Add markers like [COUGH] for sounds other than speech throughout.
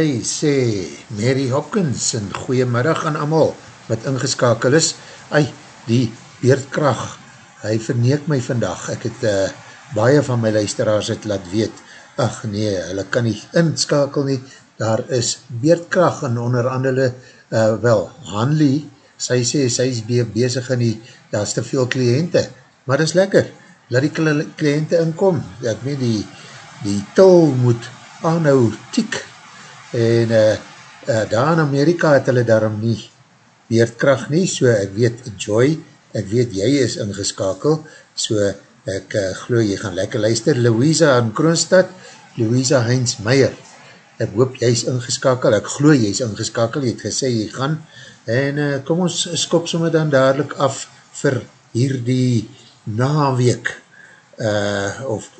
Days, sê Mary Hopkins, en goeiemiddag aan amal wat ingeskakel is. Ai, die beerdkracht, hy verneek my vandag. Ek het uh, baie van my luisteraars het laat weet, ach nee, hulle kan nie inskakel nie, daar is beerdkracht en onder andere, uh, wel, Hanley, sy sê, sy is be bezig in die, daar is te veel kliënte, maar dit is lekker, laat die kli kliënte inkom, ek meen die, die tol moet aanhou tiek, en uh, uh, daar in Amerika het hulle daarom nie beerdkracht nie, so ek weet Joy, ek weet jy is ingeskakel, so ek uh, glo jy gaan lekker luister, Louisa in Kroonstad, Louisa Heinz Meijer, ek hoop jy is ingeskakel, ek glo jy is ingeskakel, jy het gesê jy gaan, en uh, kom ons skop somme dan dadelijk af vir hierdie naweek, uh, of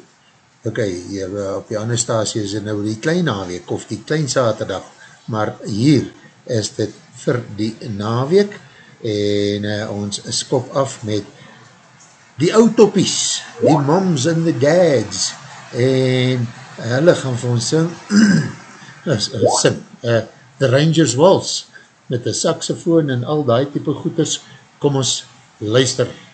ok, jy, op die ander stasie is het nou die klein naweek, of die klein saterdag, maar hier is dit vir die naweek, en uh, ons skop af met die oudtoppies, die moms and the dads, en hulle gaan vir ons sing, [CLEARS THROAT] sing, uh, The Rangers Waltz, met een saxofoon en al die type goeders, kom ons luister. Oeps,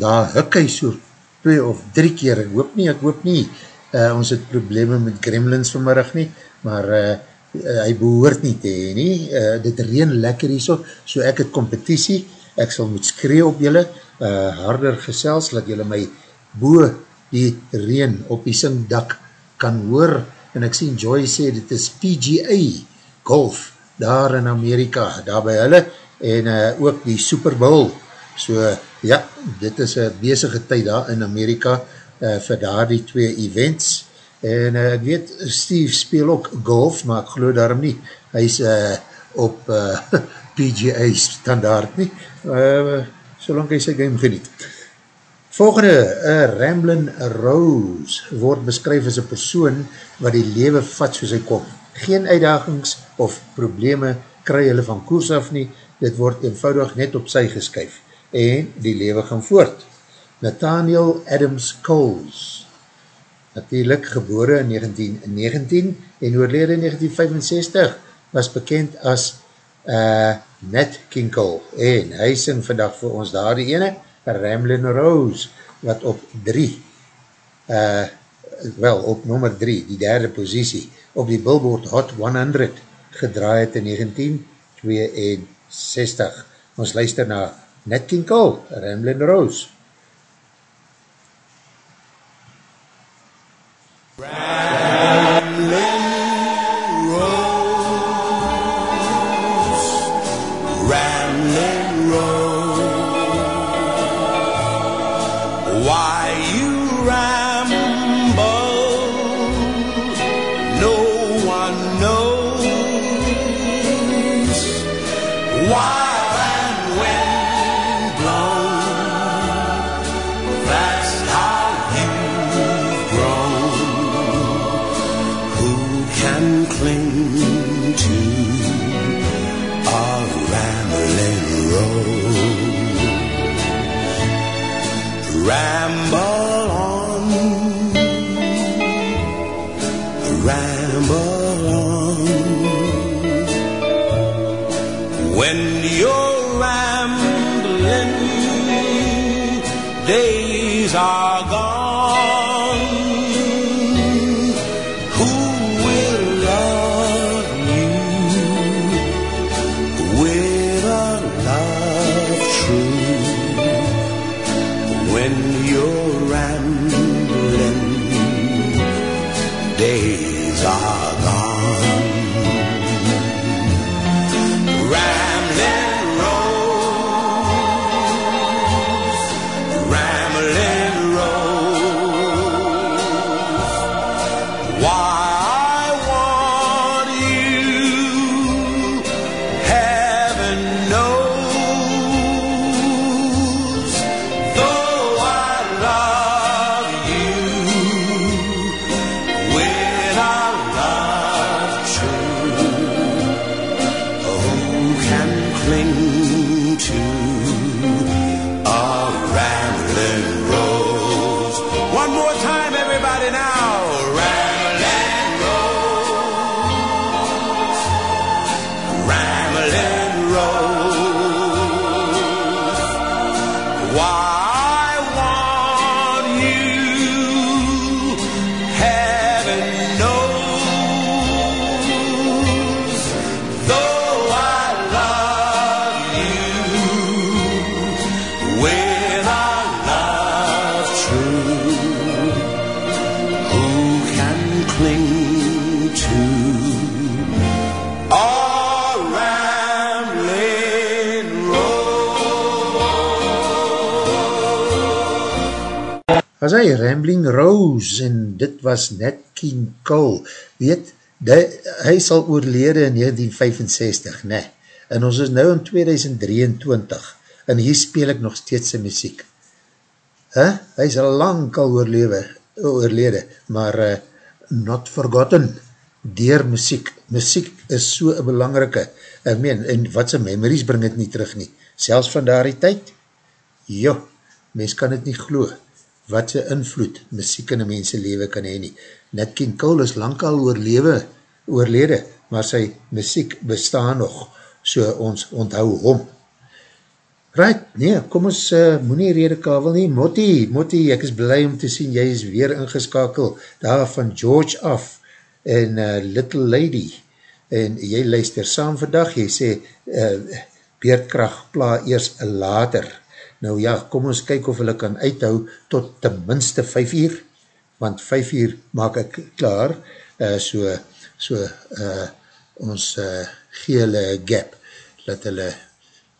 daar huk hy so twee of drie keer, ek hoop nie, ek hoop nie, uh, ons het probleme met gremlins vanmiddag nie, maar uh, uh, hy behoort nie te heen nie, uh, dit reen lekker hier so, so ek het competitie, ek sal moet skree op julle, uh, harder gesels, dat julle my boe die reen op die singdak kan hoor, en ek sien Joy sê, dit is PGA Golf, daar in Amerika, daar by hulle, en uh, ook die Super Bowl, so ja, dit is een bezige tyd daar in Amerika, uh, vir daar die twee events, En uh, ek weet, Steve speel ook golf, maar ek geloof daarom nie. Hy is uh, op [LAUGHS] uh, PGA standaard nie. Uh, solang hy sy game geniet. Volgende, uh, Ramblin Rose word beskryf as een persoon wat die lewe vat soos hy kom. Geen uitdagings of probleme kry hulle van koers af nie, dit word eenvoudig net op sy geskyf en die lewe gaan voort. Nathaniel Adams Coles, natuurlijk gebore in 1919 en oorlede in 1965, was bekend as uh, Nat King Cole en hy sing vandag vir ons daar die ene, Ramblin Rose, wat op 3, uh, wel op nummer 3, die derde posiesie, op die Billboard Hot 100 gedraai het in 1962. Ons luister na Nat King Cole, Ramblin Rose. Hy, Rambling Rose, en dit was Nat King Cole. Weet, die, hy sal oorlede in 1965, ne, en ons is nou in 2023, en hier speel ek nog steeds sy muziek. Huh? Hy is al lang al oorlewe, oorlede, maar uh, not forgotten, dier muziek. Muziek is so een belangrike, ek meen, en wat sy memories bring het nie terug nie, selfs van daar die tyd, jo, mens kan het nie geloo, wat sy invloed muziek in die mense leven kan heen nie. Nat King Cole is lang al oorlewe, oorlede, maar sy muziek bestaan nog, so ons onthou hom. Right, nee, kom ons uh, moet nie rede kabel nie. Motti, Motti, ek is blij om te sien, jy is weer ingeskakel, daar van George af, en uh, Little Lady, en jy luister saam vandag, jy sê, uh, beerdkracht pla eers later, Nou ja, kom ons kyk of hulle kan uithou tot ten minste 5 uur, want 5 uur maak ek klaar, uh, so, so uh, ons uh, gee hulle gap, dat hulle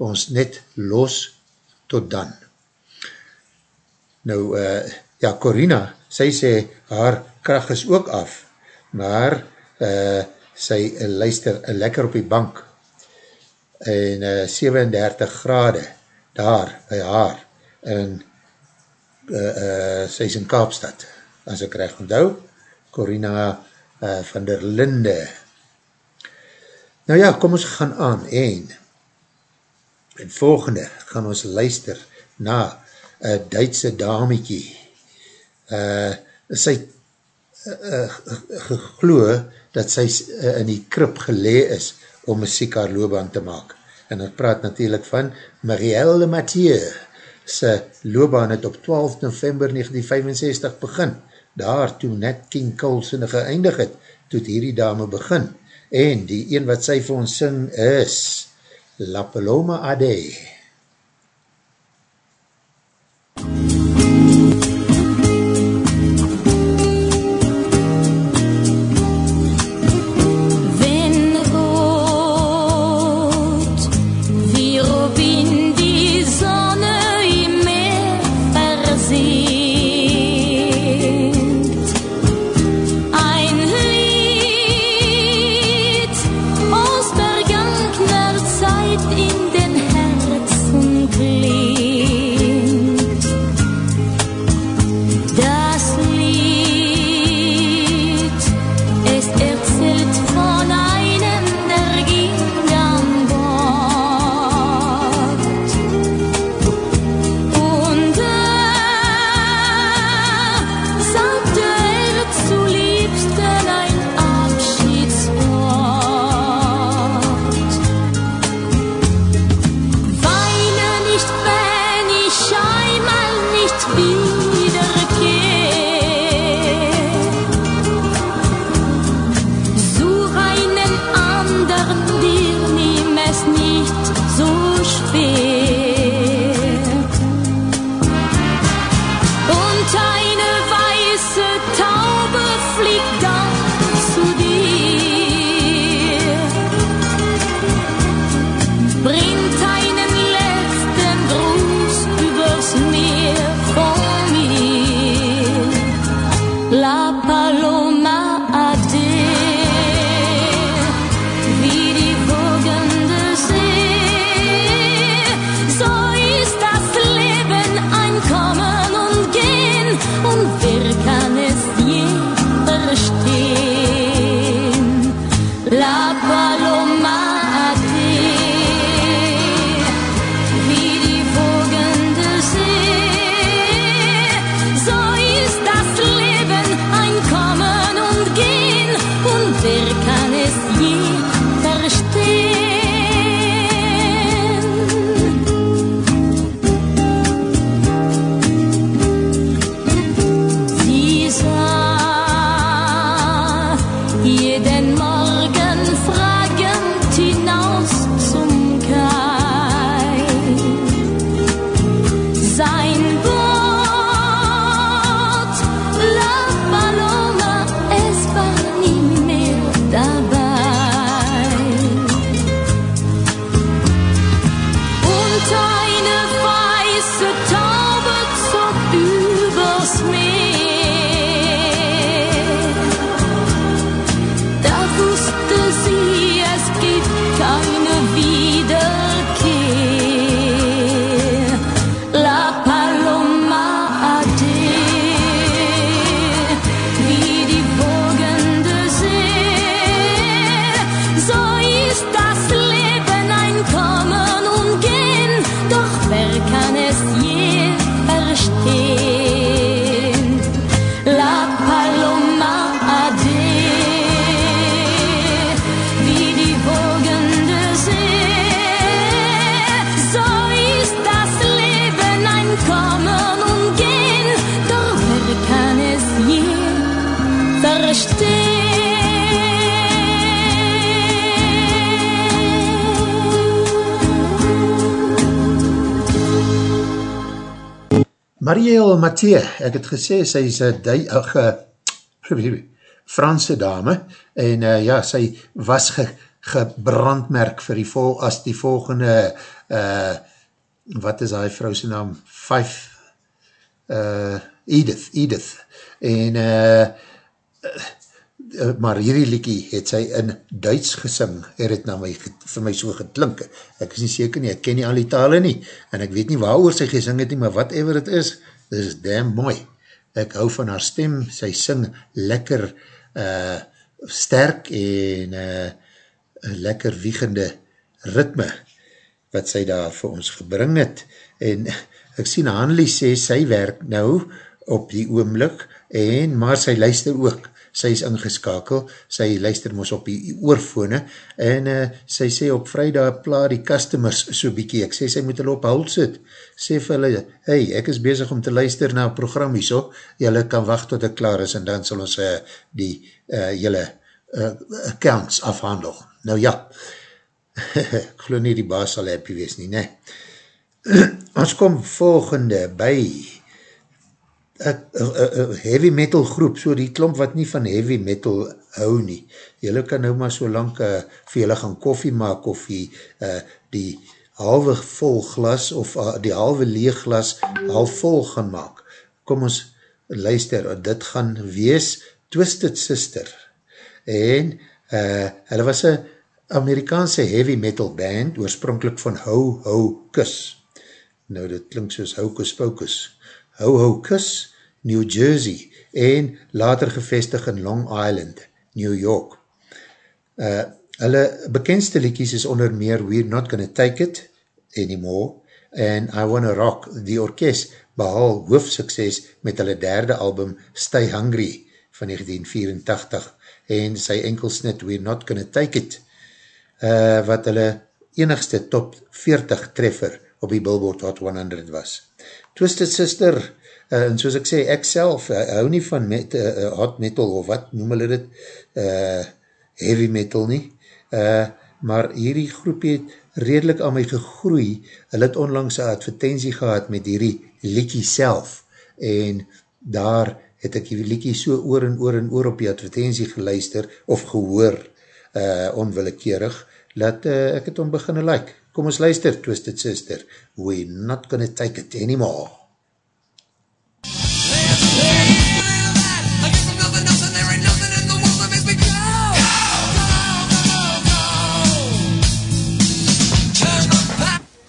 ons net los tot dan. Nou, uh, ja, Corina, sy sê haar kracht is ook af, maar uh, sy uh, luister uh, lekker op die bank en uh, 37 grade daar by haar en uh, uh, sy is in Kaapstad. As ek recht onthou Corina uh, van der Linde. Nou ja, kom ons gaan aan en en volgende gaan ons luister na een Duitse damekie uh, sy uh, gegloe dat sy uh, in die krip gelee is om muziek haar loopbaan te maak. En het praat natuurlijk van Marielle Mathieu. Sy loopbaan het op 12 november 1965 begin. Daar toe net King Cole sinne geëindig het, toe hierdie dame begin. En die een wat sy vir ons sing is La Paloma Ade. MUZIEK Mathieu, ek het gesê, sy is een Franse dame, en uh, ja, sy was ge, gebrandmerk vir die vol, as die volgende, uh, wat is die vrouwse naam, Five, uh, Edith, Edith, en uh, uh, maar hierdie liekie het sy in Duits gesing, het het na my, vir my so getlink. Ek is nie seker nie, ek ken nie al die tale nie, en ek weet nie waar oor sy gesing het nie, maar whatever het is, is damn mooi. Ek hou van haar stem, sy sing lekker uh, sterk en uh, lekker wiegende ritme, wat sy daar vir ons gebring het, en ek sien Hanlie sê, sy werk nou op die oomlik, en maar sy luister ook, sy is ingeskakel, sy luister ons op die oorfone, en uh, sy sê op vrijdag pla die customers so bykie, ek sê sy moet hulle op hold sit, sê vir hulle, hey, ek is bezig om te luister na program hier so, julle kan wacht tot ek klaar is, en dan sal ons uh, die uh, julle uh, accounts afhandel. Nou ja, [LAUGHS] ek geloof nie die baas sal happy wees nie, ne. [CLEARS THROAT] ons kom volgende by heavy metal groep, so die klomp wat nie van heavy metal hou nie. Julle kan nou maar so lang uh, vir julle gaan koffie maak of die, uh, die halwe vol glas of uh, die halwe leeg glas half vol gaan maak. Kom ons luister, dit gaan wees Twisted Sister. En uh, hulle was een Amerikaanse heavy metal band, oorspronkelijk van Ho Ho Kus. Nou, dit klink soos Hocus Pocus. Ho Ho Kus, New Jersey en later gevestig in Long Island, New York. Uh, hulle bekendste liekies is onder meer We're Not Gonna Take It Anymore en I Wanna Rock, die orkest behal hoofdsukses met hulle derde album Stay Hungry van 1984 en sy enkelsnit We're Not Gonna Take It uh, wat hulle enigste top 40 treffer op die Billboard Hot 100 was. Twisted Sister, uh, en soos ek sê, ek self, uh, hou nie van met, uh, hot metal, of wat noem hulle dit, uh, heavy metal nie, uh, maar hierdie groep het redelijk aan my gegroei, hulle het onlangs een advertentie gehad met hierdie liekie self, en daar het ek die liekie so oor en oor en oor op die advertentie geluister, of gehoor, uh, onwillekeerig, dat uh, ek het om beginne like. Kom ons luister, Twisted Sister. We're not gonna take it anymore.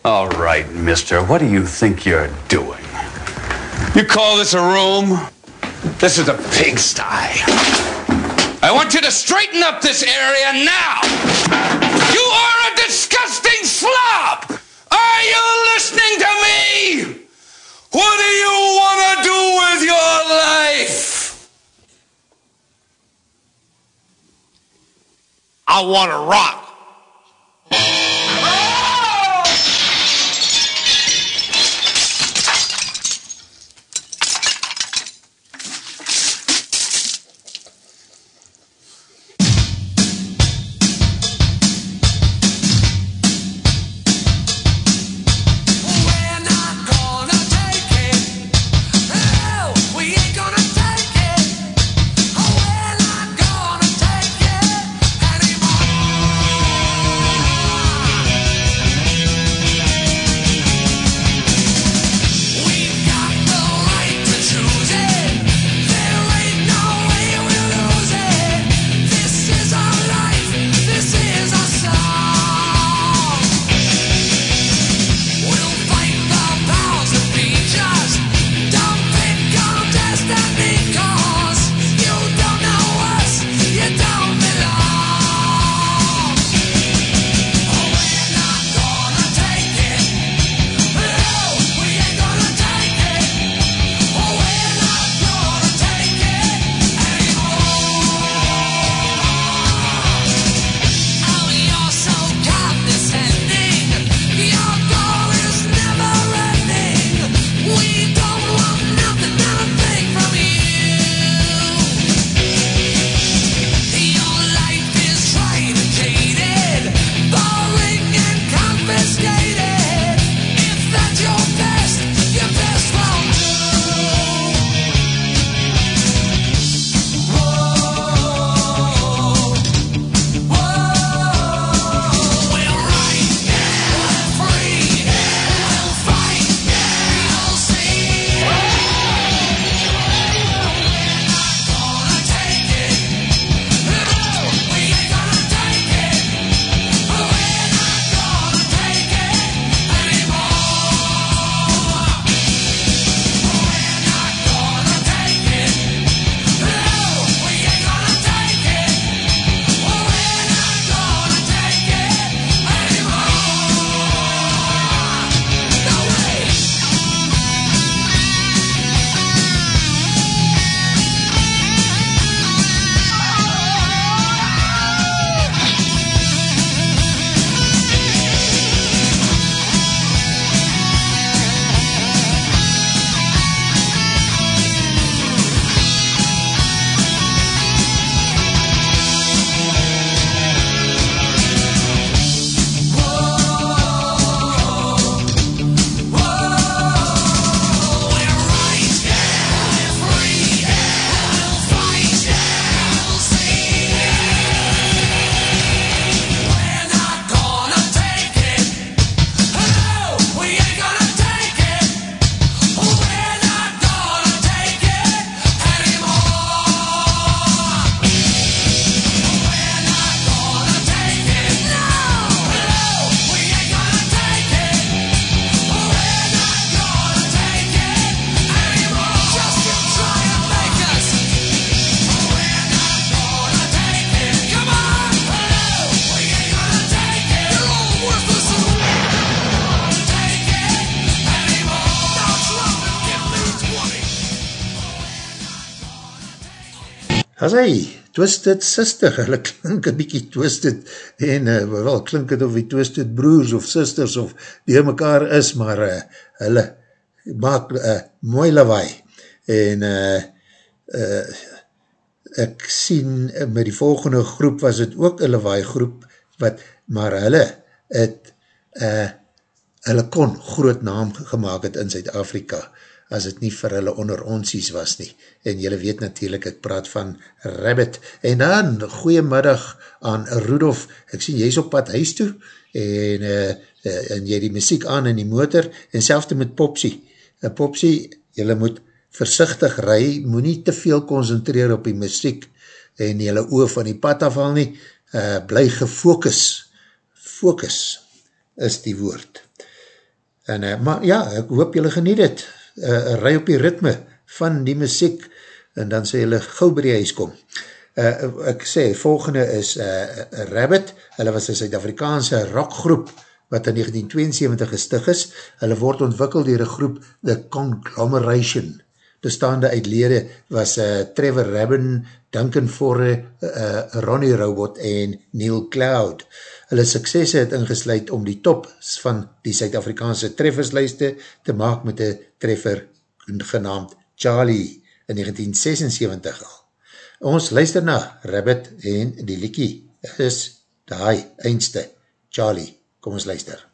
All right, mister, what do you think you're doing? You call this a room? This is a pigsty. I want you to straighten up this area now! You are you listening to me? What do you want to do with your life? I want to rock. As hy, Twisted Sister, [LAUGHS] hulle klink een bykie Twisted, en uh, wel, klink het of die Twisted Broers of Sisters of die mekaar is, maar uh, hulle maak uh, mooi lawaai, en uh, uh, ek sien uh, met die volgende groep was het ook een lawaai groep, wat, maar hulle het, uh, hulle kon groot naam gemaakt het in Zuid-Afrika, as het nie vir hulle onder onsies was nie. En jylle weet natuurlijk, ek praat van Rabbit. En dan, goeiemiddag aan Rudolf, ek sien jy is op pad huis toe, en, uh, en jy die muziek aan in die motor, en selfde met Popsie. Uh, Popsie, jylle moet versichtig ry, moet nie te veel concentreer op die muziek, en jylle oor van die pad afval nie, uh, bly gefokus. Focus is die woord. En, uh, maar ja, ek hoop jylle geniet het uh, ry op die ritme van die muziek en dan sê hulle gauw by die huis kom. Uh, ek sê, volgende is uh, Rabbit, hulle was een Zuid-Afrikaanse rockgroep wat in 1972 gestig is. Hulle word ontwikkeld dier een groep The Conglomeration. Bestaande uit lede was uh, Trevor Rabin, Duncan Forre, uh, Ronnie Robot en Neil Cloud. Hulle suksesse het ingesluid om die top van die Suid-Afrikaanse trefferslijste te maak met die treffer genaamd Charlie in 1976 al. Ons luister na Rabbit en die liekie is die eindste Charlie. Kom ons luister.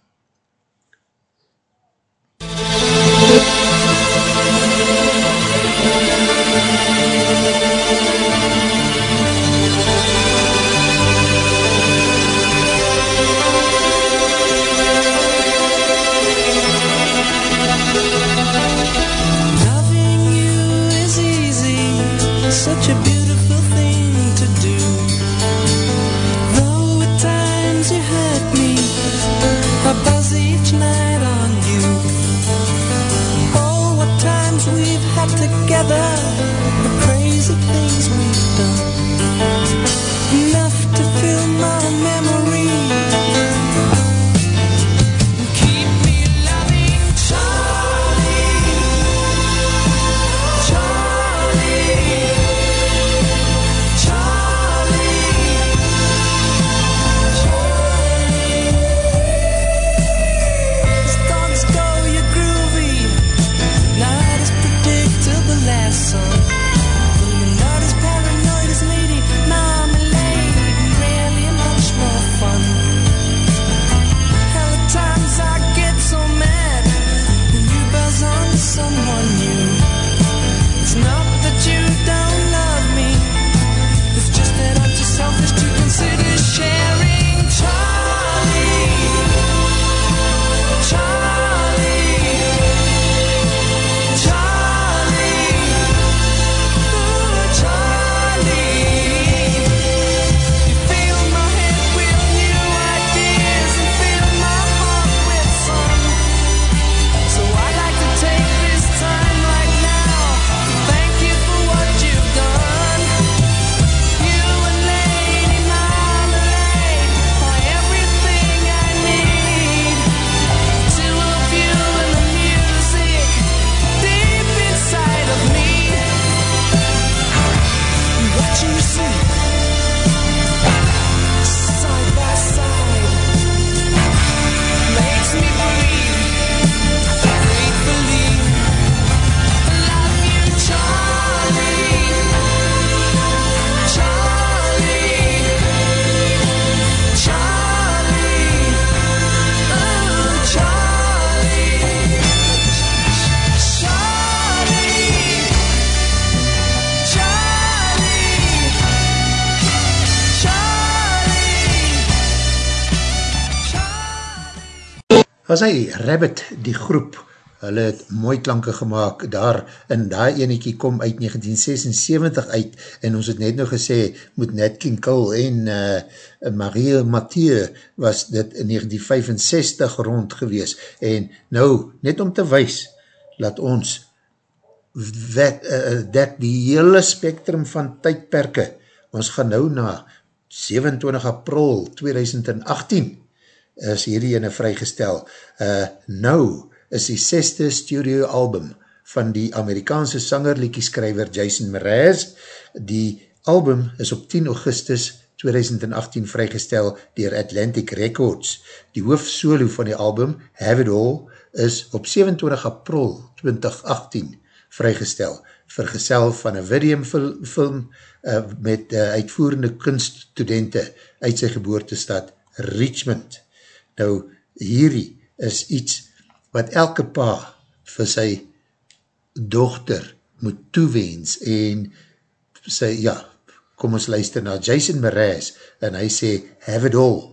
Was hy, Rabbit, die groep, hulle het mooi klanke gemaakt daar, en daar eniekie kom uit 1976 uit, en ons het net nog gesê, moet Nat King Cole en uh, Marie Mathieu was dit in 1965 rond gewees, en nou, net om te wees, laat ons wet, uh, dek die hele spectrum van tydperke, ons gaan nou na 27 april 2018, is hierdie ene vrygestel. Uh, nou is die seste studio album van die Amerikaanse sanger, liekieskrijver Jason Mraz, die album is op 10 augustus 2018 vrygestel dier Atlantic Records. Die hoof solo van die album, Have It All, is op 27 april 2018 vrygestel, vergesel van een videumfilm film, uh, met uh, uitvoerende kunststudente uit sy geboortestad Richmond. Nou, hierdie is iets wat elke pa vir sy dochter moet toewens en sy, ja, kom ons luister na Jason Mraz en hy sê, have it all.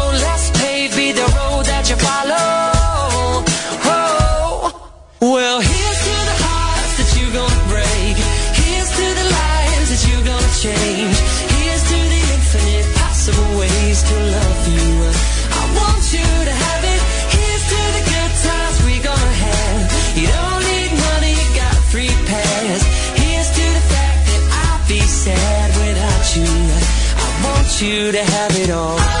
the road that you follow. Oh, well, here's to the hearts that you're gonna break. Here's to the lives that you're gonna change. Here's to the infinite possible ways to love you. I want you to have it. Here's to the good times we're gonna have. You don't need money, you got free pass. Here's to the fact that I'd be sad without you. I want you to have it all.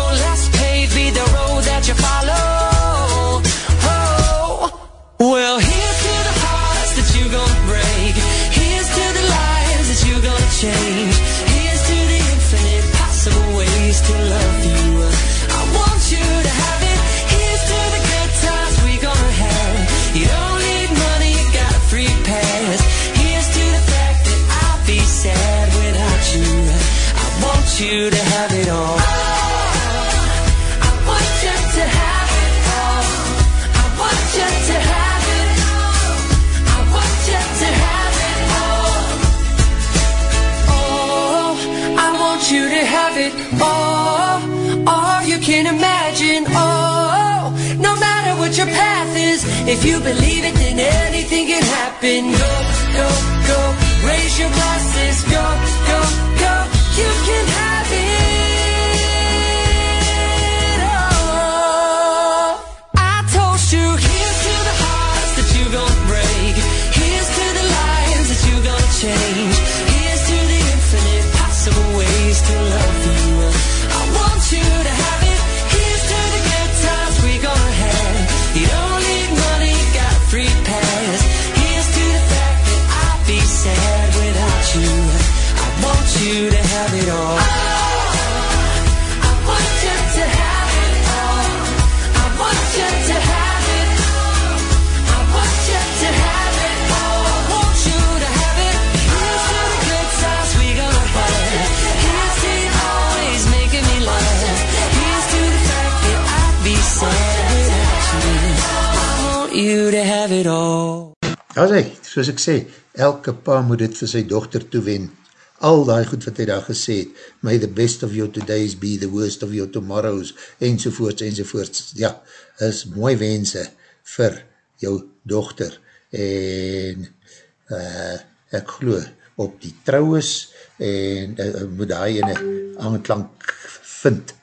that you follow. Oh. Well, here's to the hearts that you're gonna break. Here's to the lives that you're gonna change. It all. All you can imagine. Oh, no matter what your path is, if you believe it, then anything can happen. Go, go, go. Raise your glasses. Go, go, go. You can have it As hy, soos ek sê, elke pa moet dit vir sy dochter toewen. Al die goed wat hy daar gesê het, may the best of your todays be the worst of your tomorrows, enzovoorts, enzovoorts. Ja, is mooi wense vir jou dochter. En uh, ek glo op die trouwes en uh, moet in een aanklank vind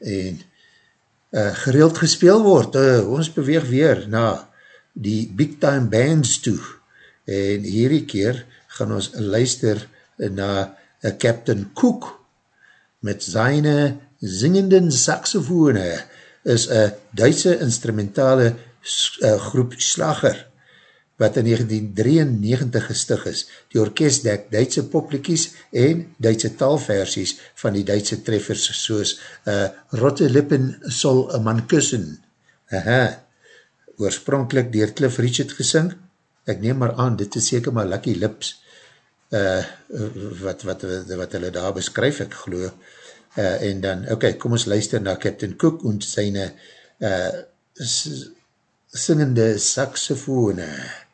en uh, gereeld gespeel word. Uh, ons beweeg weer na die big time bands toe en hierdie keer gaan ons luister na Captain Cook met syne zingenden saxofone is een Duitse instrumentale groep slager, wat in 1993 gestig is. Die orkest dek Duitse popliekies en Duitse taalversies van die Duitse treffers soos uh, Rotte Lippen Sol a Man Kussen. Aha, oorspronkelijk dier Cliff Richard gesing. Ek neem maar aan, dit is seker maar Lucky Lips uh, wat, wat, wat, wat hulle daar beskryf, ek geloof. Uh, en dan, okay, kom ons luister na Captain Cook en syne uh, singende saxofone. hy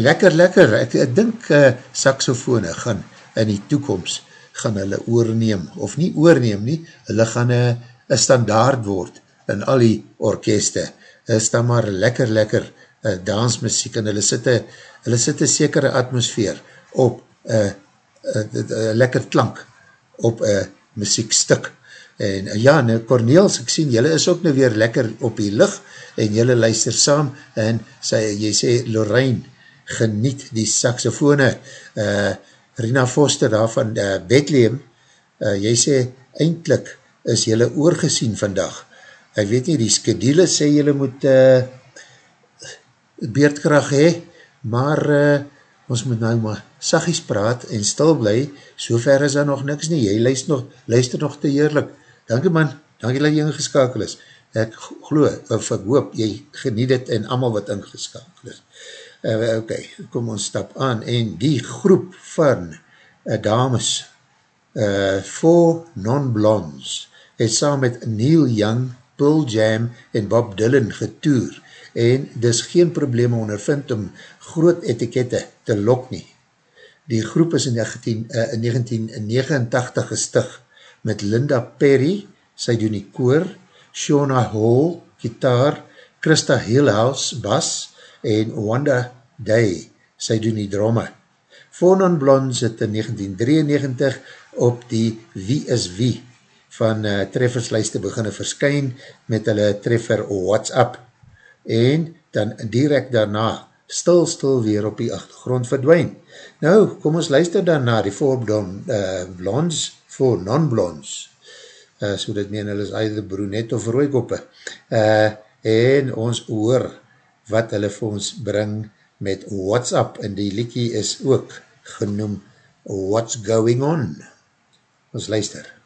lekker lekker, ek, ek dink uh, saxofone gaan in die toekomst gaan hulle oorneem, of nie oorneem nie, hulle gaan een uh, standaard word in al die orkeste, is dan maar lekker lekker uh, dansmuziek en hulle sitte, hulle sitte sekere atmosfeer op een uh, uh, uh, uh, lekker klank op een uh, muziekstuk. En uh, ja, nou Corneels, ek sien, jylle is ook nou weer lekker op die licht en jylle luister saam en sy, jy sê Lorraine geniet die saxofone. Uh, Rina Foster daar van uh, Bethlehem, uh, jy sê, eindelijk is jylle oorgesien vandag. Ek weet nie, die skedule sê jylle moet uh, beerdkracht hee, maar uh, ons moet nou maar sagies praat en stil bly, so ver is daar nog niks nie, jy luister nog, luister nog te heerlik. Dankie man, dankie dat jy ingeskakel is. Ek glo, of ek hoop, jy geniet het en allemaal wat ingeskakel is. Uh, ok, kom ons stap aan en die groep van uh, dames uh, Four Non-Blondes het saam met Neil Young, Pearl Jam en Bob Dylan getoer en dis geen probleem ondervind om groot etikette te lok nie. Die groep is in, 19, uh, in 1989 gestig met Linda Perry, sy doen die koor, Shona Hall, gitaar, Christa Hillhouse, bas, en Wanda Day, sy doen die dromme. Four Non-Blondes het in 1993 op die Wie is Wie van uh, trefferslijste beginne verskyn met hulle treffer WhatsApp en dan direct daarna stil stil weer op die achtergrond verdwijn. Nou, kom ons luister dan na die Four uh, Blondes, Four Non-Blondes, uh, so dit meen hulle is either brunet of rooikoppe, uh, en ons hoor wat hulle vir ons bring met WhatsApp, en die liekie is ook genoem What's Going On. Ons luister.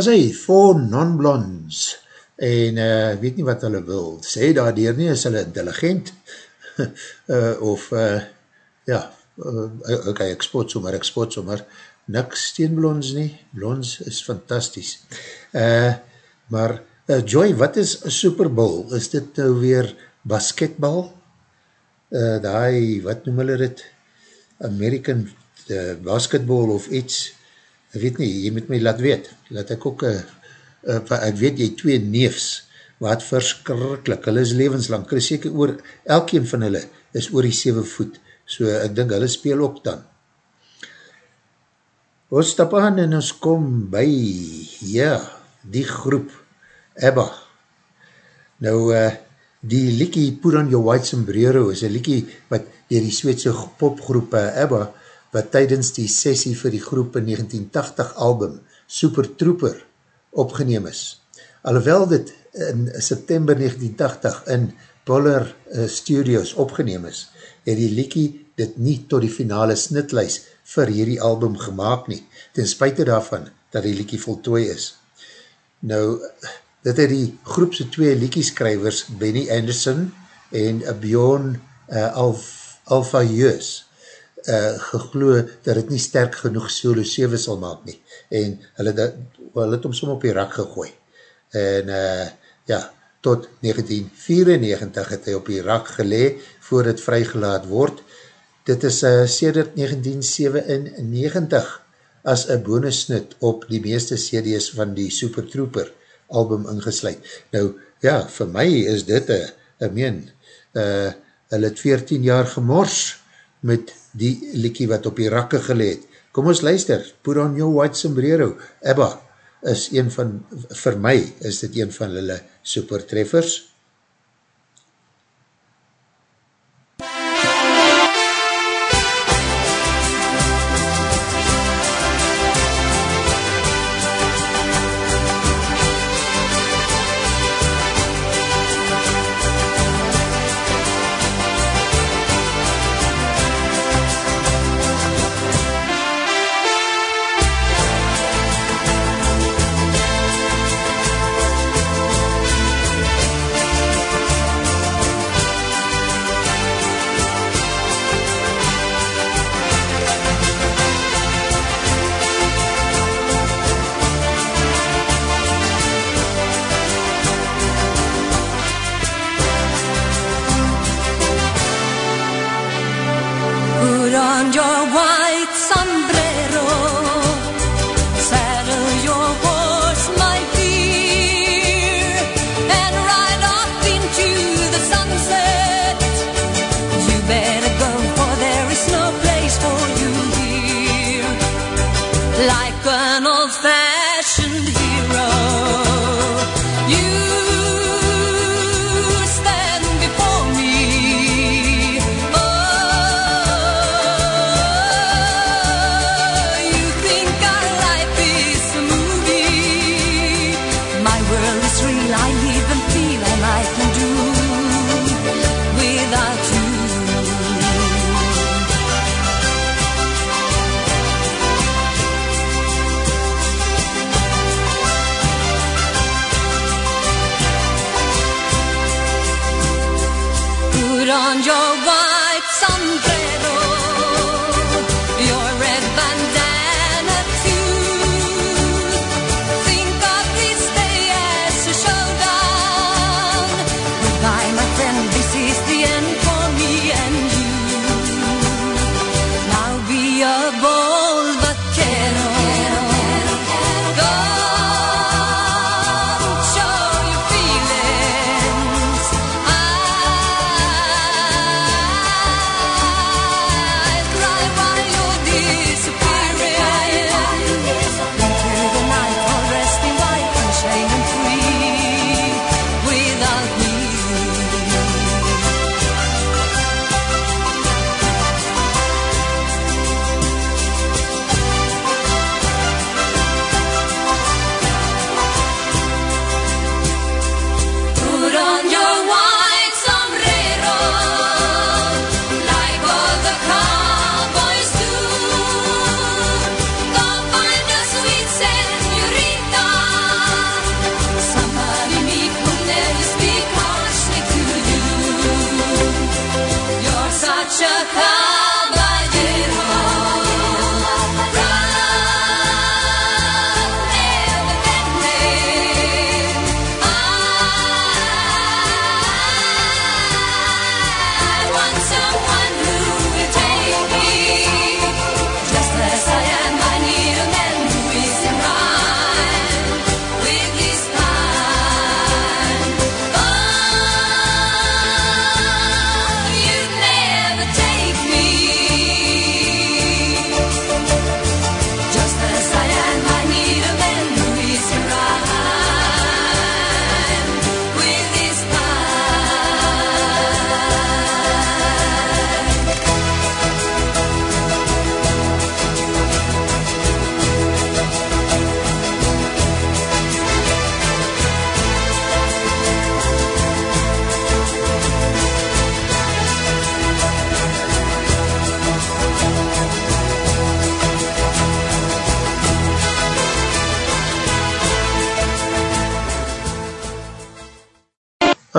Was hy, Four Non-Blondes, en uh, weet nie wat hulle wil, sê daar dier nie, is hulle intelligent, uh, [LAUGHS] of, uh, ja, uh, ok, ek spot sommer, ek spot sommer, niks teen blonds nie, blonds is fantastisch. Uh, maar, uh, Joy, wat is Super Bowl? Is dit nou weer basketbal? Uh, die, wat noem hulle dit? American uh, basketball of iets? Ek weet nie, jy moet my laat weet, laat ek ook, uh, uh, ek weet jy twee neefs, wat verskrikkelijk, hulle is levenslang, hulle is seker oor, elkeen van hulle is oor die 7 voet, so ek dink hulle speel ook dan. Ons stap aan en ons kom by, ja, die groep, Ebba. Nou, uh, die liekie Put on Your White Sombrero is een liekie wat dier die Sweedse popgroep uh, Ebba, wat tydens die sessie vir die groep in 1980 album Super Trooper opgeneem is. Alhoewel dit in September 1980 in Polar uh, Studios opgeneem is, het die liekie dit nie tot die finale snitlijs vir hierdie album gemaakt nie, ten spuite daarvan dat die liekie voltooi is. Nou, dit het die groepse twee liekieskrywers, Benny Anderson en Bjorn uh, Alf, Alpha Jeus, uh, gegloe dat het nie sterk genoeg solo 7 sal maak nie. En hulle, dat, hulle het om som op die rak gegooi. En uh, ja, tot 1994 het hy op die rak gelee voor het vrygelaat word. Dit is uh, sedert 1997 as een bonusnit op die meeste CD's van die Super Trooper album ingesluid. Nou, ja, vir my is dit een meen, uh, hulle het 14 jaar gemors met die liekie wat op die rakke geleed. Kom ons luister, Put on your white sombrero, Ebba, is een van, vir my is dit een van hulle supertreffers.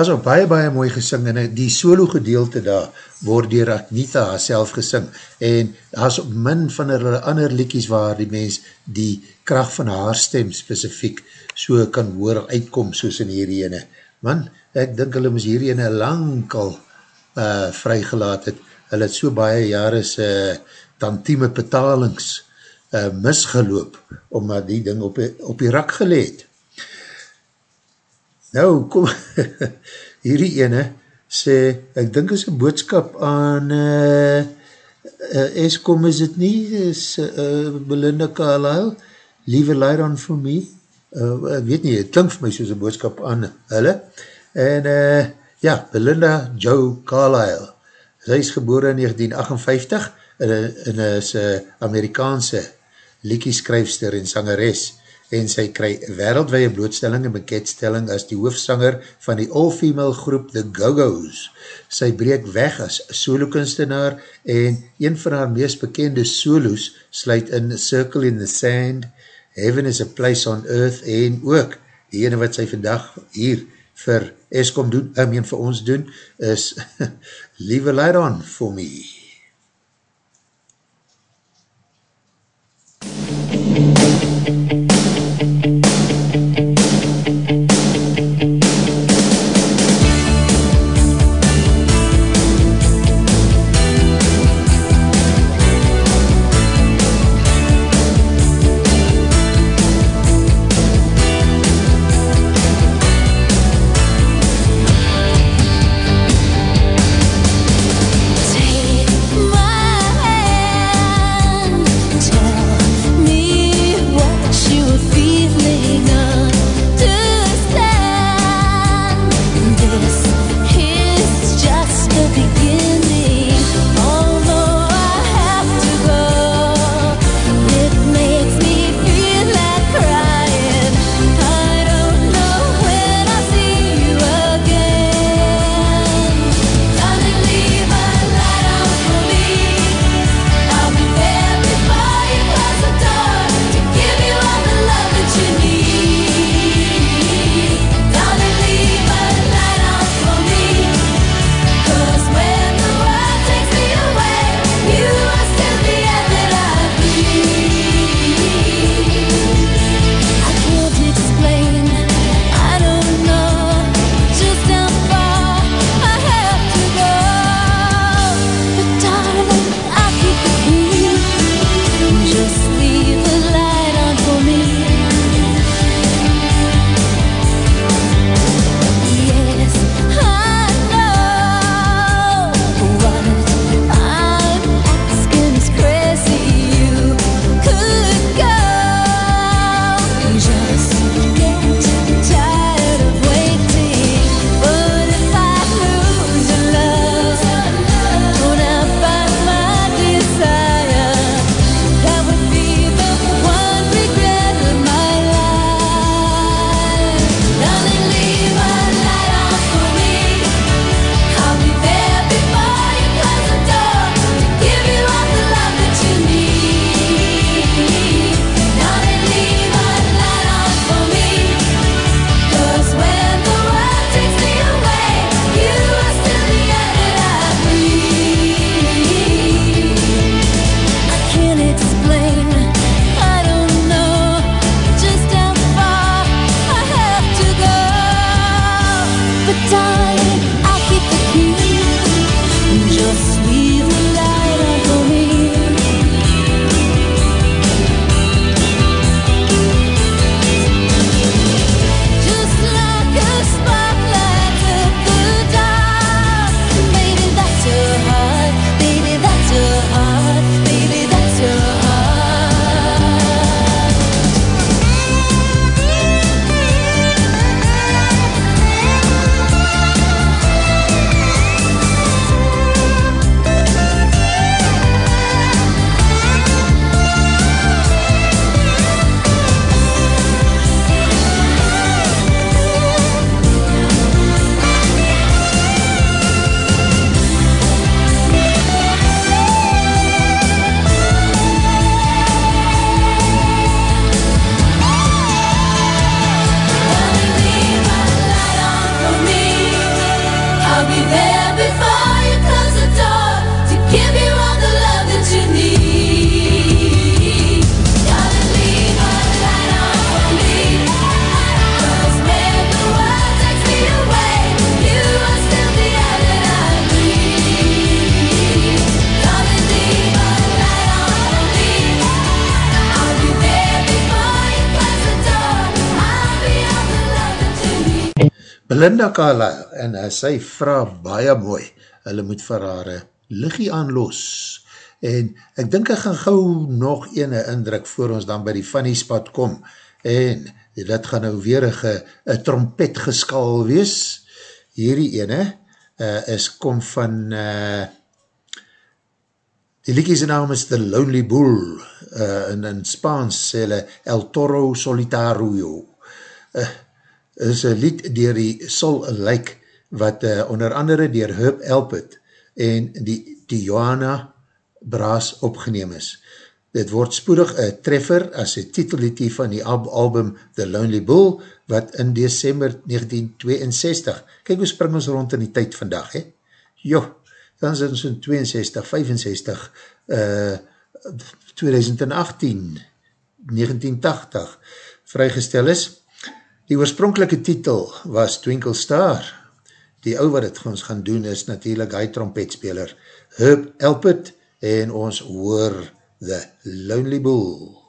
As al baie, baie mooi gesing, en die solo gedeelte daar, word dier Agnita self gesing, en as op min van hulle ander liekies waar die mens die kracht van haar stem specifiek so kan hoor uitkom, soos in hierdie ene. Man, ek dink hulle moes hierdie ene lang al uh, vrygelaat het, hulle het so baie jare se uh, tantieme betalings uh, misgeloop, omdat die ding op, op die rak geleed. Nou, kom, [LAUGHS] hierdie ene sê, ek dink is een boodskap aan uh, uh, Eskom is het nie, is uh, Belinda Carlisle, Leave a light on for me, uh, ek weet nie, het klink vir my soos een boodskap aan hulle, en uh, ja, Belinda Joe Carlisle, sy is geboren in 1958, en, en is uh, Amerikaanse liekieskryfster en sangeres, en sy kry wereldwee blootstelling en bekendstelling as die hoofsanger van die all-female groep The Go-Go's. Sy breek weg as solo kunstenaar en een van haar meest bekende solos sluit in Circle in the Sand, Heaven is a Place on Earth en ook die ene wat sy vandag hier vir Eskom doen, I mean vir ons doen, is [LAUGHS] Leave a Light On For Me. Belinda Carlisle, en uh, sy vraag baie mooi, hulle moet vir haar een liggie aanlos, en ek dink ek gaan gauw nog ene indruk voor ons dan by die funny spot kom, en dit gaan nou weer een trompet geskal wees, hierdie ene uh, is kom van uh, die liekie sy naam is The Lonely Bull. Uh, en in Spaans sê hulle El Toro Solitario. Uh, is een lied dier die Sol Like wat uh, onder andere dier Herb Elpit en die Diana Braas opgeneem is. Dit word spoedig een treffer as een titelliedie van die album The Lonely Bull, wat in december 1962, kyk hoe spring ons rond in die tyd vandag, he? Jo, dan is ons in 62, 65, uh, 2018, 1980, vrygestel is. Die oorspronkelike titel was Twinkle Star. Die ou wat het ons gaan doen is natuurlijk hy trompetspeler Herb Elpit en ons hoor The Lonely Bull.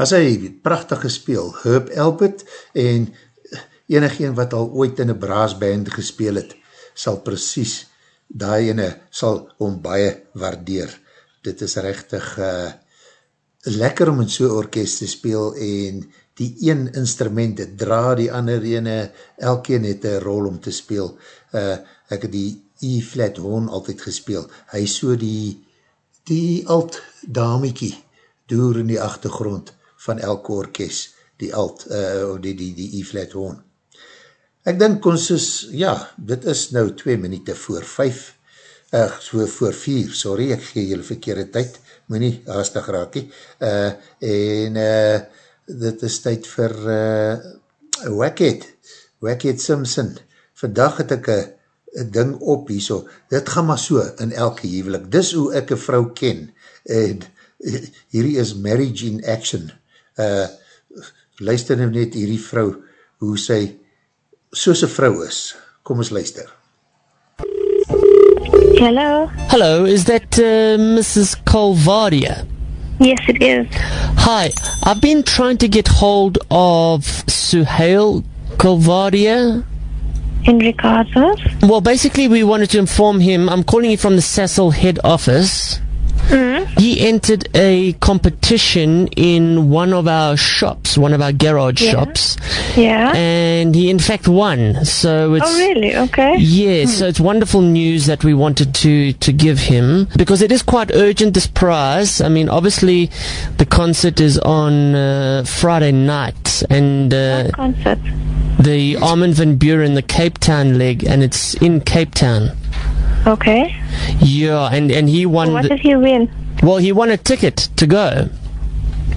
As hy prachtig gespeel, Herb Elbert, en enig een wat al ooit in een braasband gespeel het, sal precies, die ene sal om baie waardeer. Dit is rechtig uh, lekker om in so'n orkest te speel, en die een instrument, het dra die ander ene, elkeen het een rol om te speel. Uh, ek het die E-flat hoon altyd gespeel. Hy so die, die alt damiekie, door in die achtergrond, van elke orkest, die alt, uh, die, die, die E-flat hoon. Ek denk ons is, ja, dit is nou 2 minuut voor 5, uh, so voor 4, sorry, ek gee julle verkeerde tyd, moet nie haastig raak nie, uh, en uh, dit is tyd vir uh, Wackhead, Wackhead Simpson. Vandag het ek een ding op hier so, dit gaan maar so in elke hevelik, dis hoe ek een vrou ken, en hierdie is Marriage in Action, uh, luister nou net hierdie vrou, hoe sy soos een vrou is. Kom ons luister. Hello. Hello, is that uh, Mrs. Colvardia? Yes, it is. Hi, I've been trying to get hold of Suhail Colvardia. In regards of? Well, basically, we wanted to inform him. I'm calling you from the Cecil head office. He entered a competition in one of our shops, one of our garage Yeah. shops, Yeah. and he in fact won. So it's oh, really? Okay. Yeah, so it's wonderful news that we wanted to, to give him because it is quite urgent, this prize. I mean, obviously, the concert is on uh, Friday night and uh, Concert. the Armin van Buren, the Cape Town leg, and it's in Cape Town. Okay. Yeah, and, and he won. What the- did he win? well, he won a ticket to go.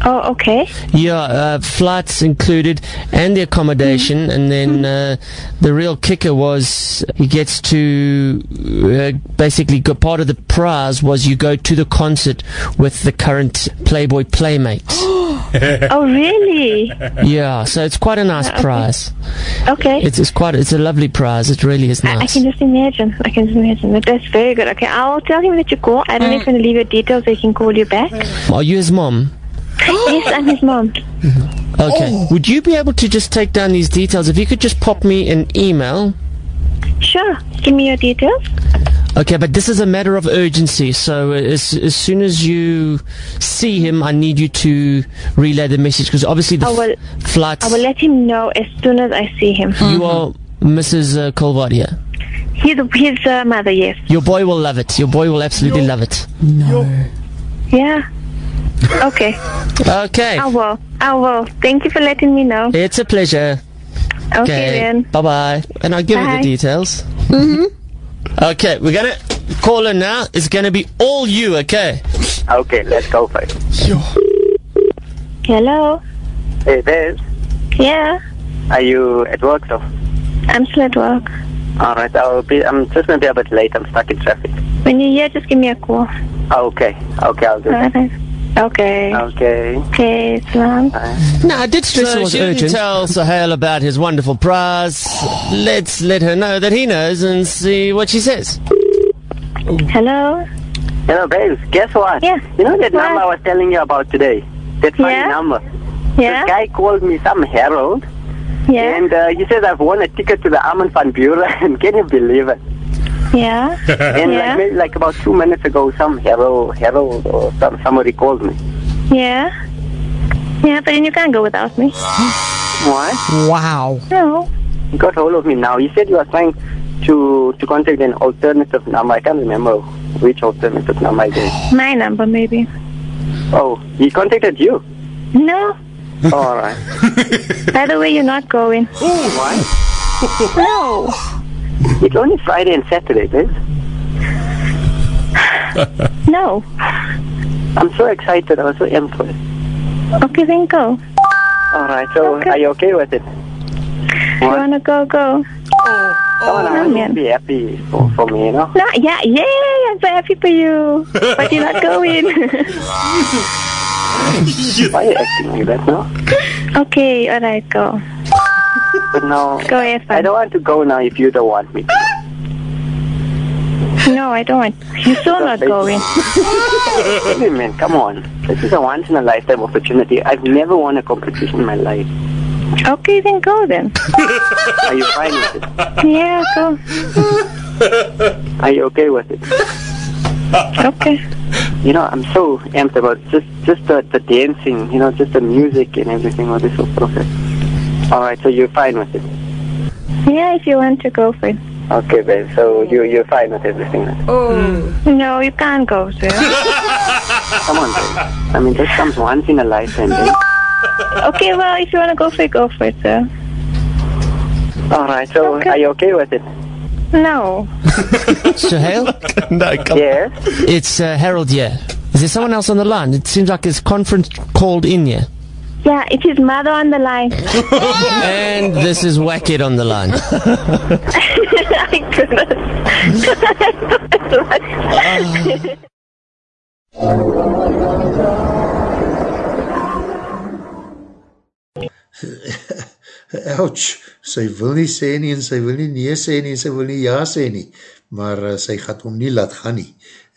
Oh, okay. Yeah, uh, flights included and the accommodation, and then uh, the real kicker was he gets to uh, basically go, part of the prize was you go to the concert with the current Playboy playmates. [GASPS] Oh, really? yeah, so it's quite a nice Okay. prize. Okay. It's, it's quite it's a lovely prize. It really is I, I can just imagine. I can just imagine. That's very good. Okay, I'll tell him that you call. I don't know if I'm going to leave your details so he can call you back. Are you his mom? Yes, I'm his mom. Okay. Would you be able to just take down these details? If you could just pop me an email. Sure. Give me your details. Okay, but this is a matter of urgency. So uh, as, as soon as you see him, I need you to relay the message because obviously the I will- f- flights. I will let him know as soon as I see him. you are Mrs. Uh, Colvardia. He's his uh, mother, yes. Your boy will love it. Your boy will absolutely love it. No. Yeah. Okay. Okay. I will. I will. Thank you for letting me know. It's a pleasure. Okay, then. Bye bye. And I'll give you the details. Mm-hmm. Okay, we're gonna call her now. It's gonna be all you, okay? Okay, let's go for it. Hello. Hey, Bez, Yeah. are you at work though? I'm still at work. All right, I'll be. I'm just gonna be a bit late. I'm stuck in traffic. When you're here, just give me a call. Okay, okay, I'll do that. Alright. Okay. Okay. Okay, Islam. No, I did stress So it was she didn't urgent. Tell Sahel about his wonderful prize. Let's let her know that he knows and see what she says. Hello. Hello, Bez. Guess what? Yeah. You know that What? number I was telling you about today? That funny Yeah. number. Yeah. This guy called me some Harold, Yeah. and uh, he says I've won a ticket to the Armand van Buren. [LAUGHS] Can you believe it? Yeah. [LAUGHS] And Yeah. like like about two minutes ago, some Harold, Harold or some somebody called me. Yeah. Yeah, but then you can't go without me. What? Wow. No. He got hold of me now. You said you were trying to to contact an alternative number. I can't remember which alternative number I gave. [SIGHS] My number, maybe. Oh, he contacted you. No. All right. By the way, you're not going. Why? [LAUGHS] No. It's only Friday and Saturday, babe. [LAUGHS] No. I'm so excited. I was so it. Okay, then go. All right. So, Okay. are you okay with it? If you wanna go, go. Oh, come on, I no, want you to man. be happy for, for me, you know? No, yeah, yeah, I'm so happy for you. But you're not going. [LAUGHS] Why are you acting like that now? okay, alright, go. But no, Go I don't want to go now if you don't want me. No, I don't. You're still not going. [LAUGHS] Hey, man, come on. This is a once in a lifetime opportunity. I've never won a competition in my life. Okay, then go then. [LAUGHS] Are you fine with it? Yeah, go. Are you okay with it? Okay. You know, I'm so amped about just just the, the dancing, you know, just the music and everything. Oh, this is so perfect. All right, so you're fine with it. Yeah, if you want to go for it. Okay, babe. So you you're fine with everything. Then. No, you can't go, sir. [LAUGHS] Come on, babe. I mean, this comes once in a lifetime. Babe. okay, well, if you want to go for it, go for it, sir. All right, so Okay. are you okay with it? No. [LAUGHS] Sahel? [LAUGHS] no, come Yes. It's uh, Harold Is there someone else on the line? It seems like it's conference called in here. Yeah, it is mother on the line. [LAUGHS] And this is Wackett on the line. [LAUGHS] My goodness. [LAUGHS] Ouch, sy wil nie sê nie en sy wil nie nee sê nie en sy wil nie ja sê nie, maar uh, sy gaat hom nie laat gaan nie.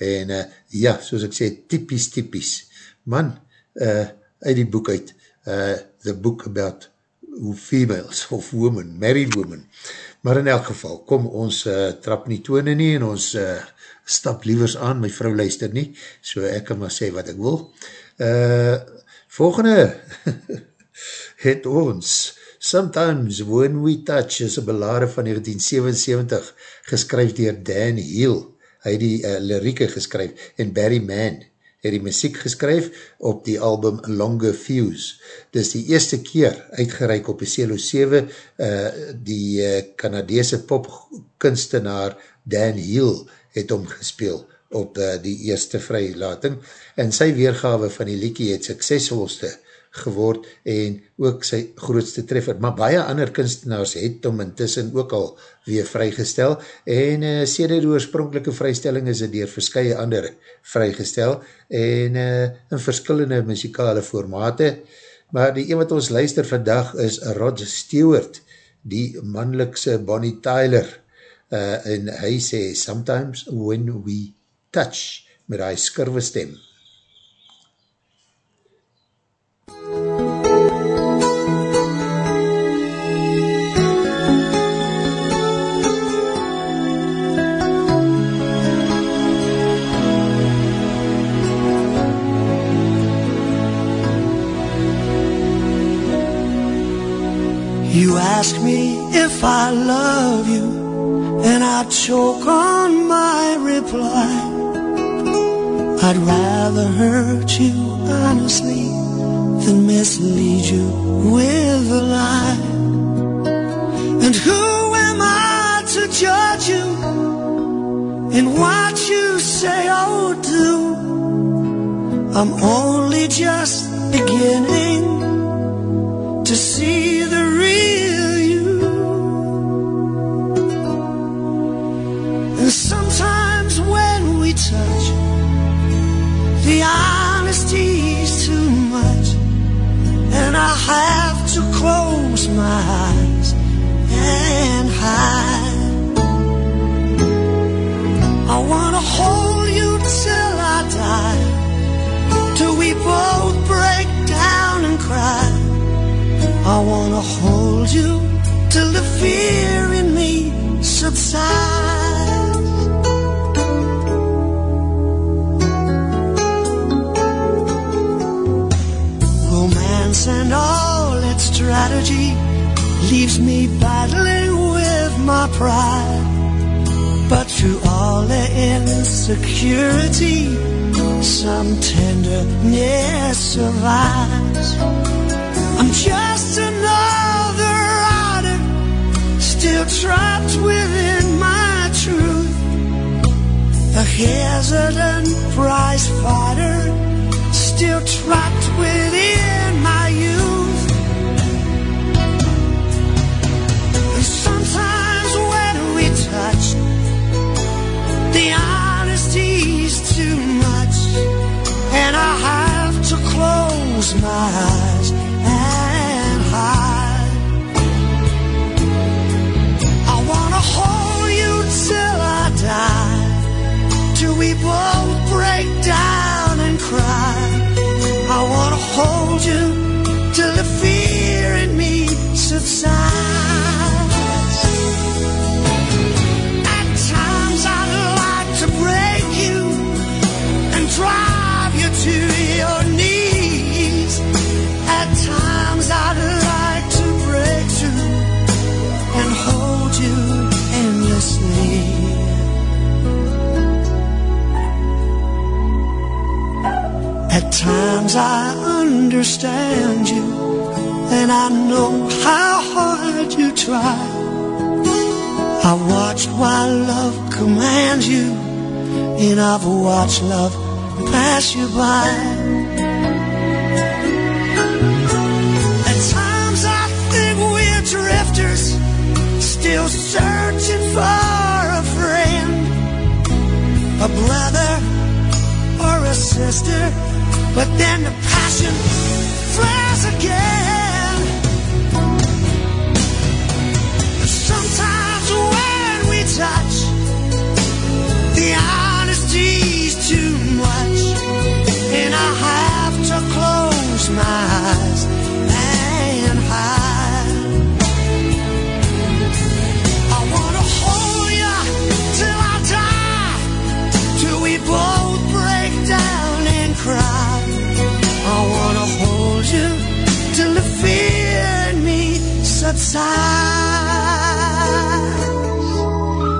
En uh, ja, soos ek sê, typies, typies. Man, uh, uit die boek uit, uh, the book about females [LAUGHS] of women, married women. Maar in elk geval, kom ons uh, trap nie tone nie en ons uh, stap lievers aan, my vrou luister nie, so ek kan maar sê wat ek wil. Uh, volgende [LAUGHS] het ons Sometimes When We Touch is een belade van 1977 geskryf dier Dan Hill. Hy die uh, lirieke geskryf en Barry Mann het die muziek geskryf op die album Longer Fuse. Dis die eerste keer uitgereik op die CLO7 uh, die uh, Canadese popkunstenaar Dan Hill het omgespeel op uh, die eerste vrylating en sy weergawe van die liekie het suksesvolste geword en ook sy grootste treffer. Maar baie ander kunstenaars het om intussen ook al weer vrygestel en uh, sêde die oorspronkelike vrystelling is het dier verskye ander vrygestel en uh, in verskillende muzikale formate. Maar die een wat ons luister vandag is Rod Stewart, die manlikse Bonnie Tyler uh, en hy sê Sometimes when we touch met hy skirwe stem. You ask me if I love you, and I choke on my reply. I'd rather hurt you honestly than mislead you with a lie. And who am I to judge you in what you say or do? I'm only just beginning to see the real close my eyes and hide. I wanna hold you till I die, till we both break down and cry. I wanna hold you till the fear in me subsides. Leaves me battling with my pride. But through all the insecurity, some tenderness survives. I'm just another addict, still trapped within my truth. A hesitant prize fighter, still trapped within and I have to close my eyes and hide. I wanna hold you till I die, till we both break down and cry. I wanna hold you till the fear in me subsides. Understand you and I know how hard you try. I watched while love commands you and I've watched love pass you by. At times I think we're drifters, still searching for a friend, a brother or a sister. But then the passion again. Subsides,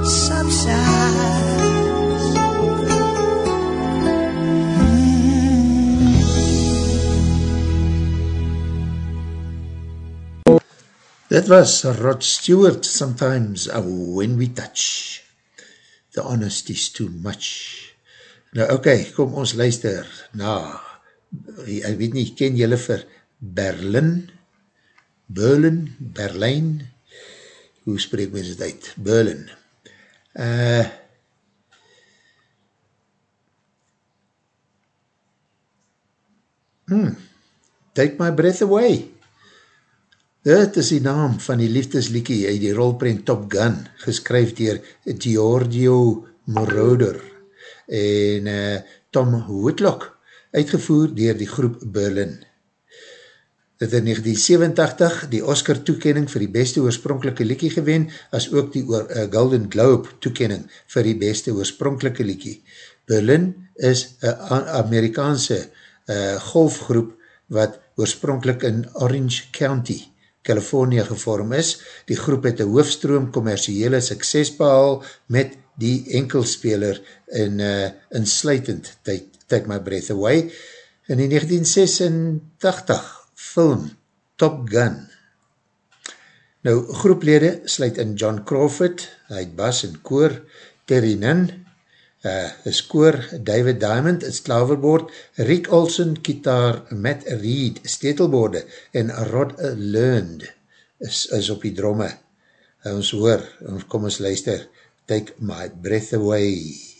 subsides. Dit was Rod Stewart, Sometimes uh, When We Touch. The honesty's too much. Nou oké, okay, kom ons luister na, ek weet nie, ken jylle vir Berlin, Berlin, Berlijn, hoe spreek mens het uit? Berlin. Uh, hmm, Take My Breath Away. Dit is die naam van die liefdesliekie uit die rolprent Top Gun, geskryf dier Giorgio Moroder en uh, Tom Whitlock, uitgevoer dier die groep Berlin. Dit in 1987 die Oscar toekenning vir die beste oorspronkelike liekie gewen, as ook die oor, uh, Golden Globe toekenning vir die beste oorspronkelike liekie. Berlin is een Amerikaanse uh, golfgroep wat oorspronkelijk in Orange County California gevorm is. Die groep het een hoofstroom commerciële sukses behal met die enkelspeler in uh, insluitend Take, Take My Breath Away. In die 1986 film Top Gun. Nou, groeplede sluit in John Crawford, hy het bas en koor, Terry Nin, uh, is koor, David Diamond, is klaverboord, Rick Olsen, kitaar, Matt Reed, stetelboorde, en Rod Learned is, is op die dromme. Ons hoor, kom ons luister, Take My Breath Away.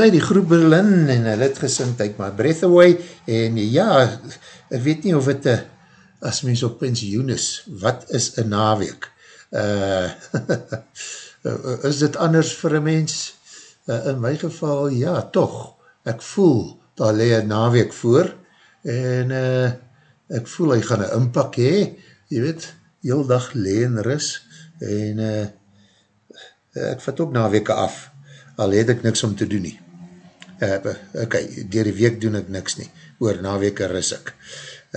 As hy die groep Berlin en hy het gesing Take My Breath Away en ja, ek weet nie of het uh, as mens op pensioen is, wat is een naweek? Uh, [LAUGHS] is dit anders vir een mens? Uh, in my geval, ja, toch. Ek voel, daar lee een naweek voor en uh, ek voel hy gaan een inpak hee, jy weet, heel dag lee en ris en uh, ek vat ook naweke af al het ek niks om te doen nie. Uh, ok, dier die week doen ek niks nie, oor naweke ris ek.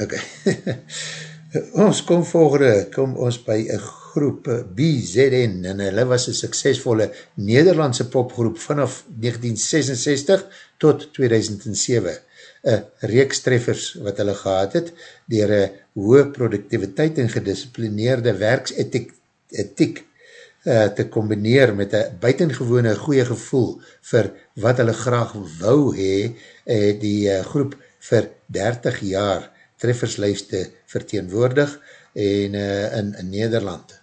Ok, [LAUGHS] ons kom volgende, kom ons by een groep eh, BZN, en hulle was een suksesvolle Nederlandse popgroep vanaf 1966 tot 2007. Een reeks treffers wat hulle gehad het, dier een hoë productiviteit en gedisciplineerde werksetiek ethiek, uh, te combineer met een buitengewone goeie gevoel vir wat hulle graag wou hee, uh, die uh, groep vir 30 jaar trefferslijste verteenwoordig en uh, in, in Nederland.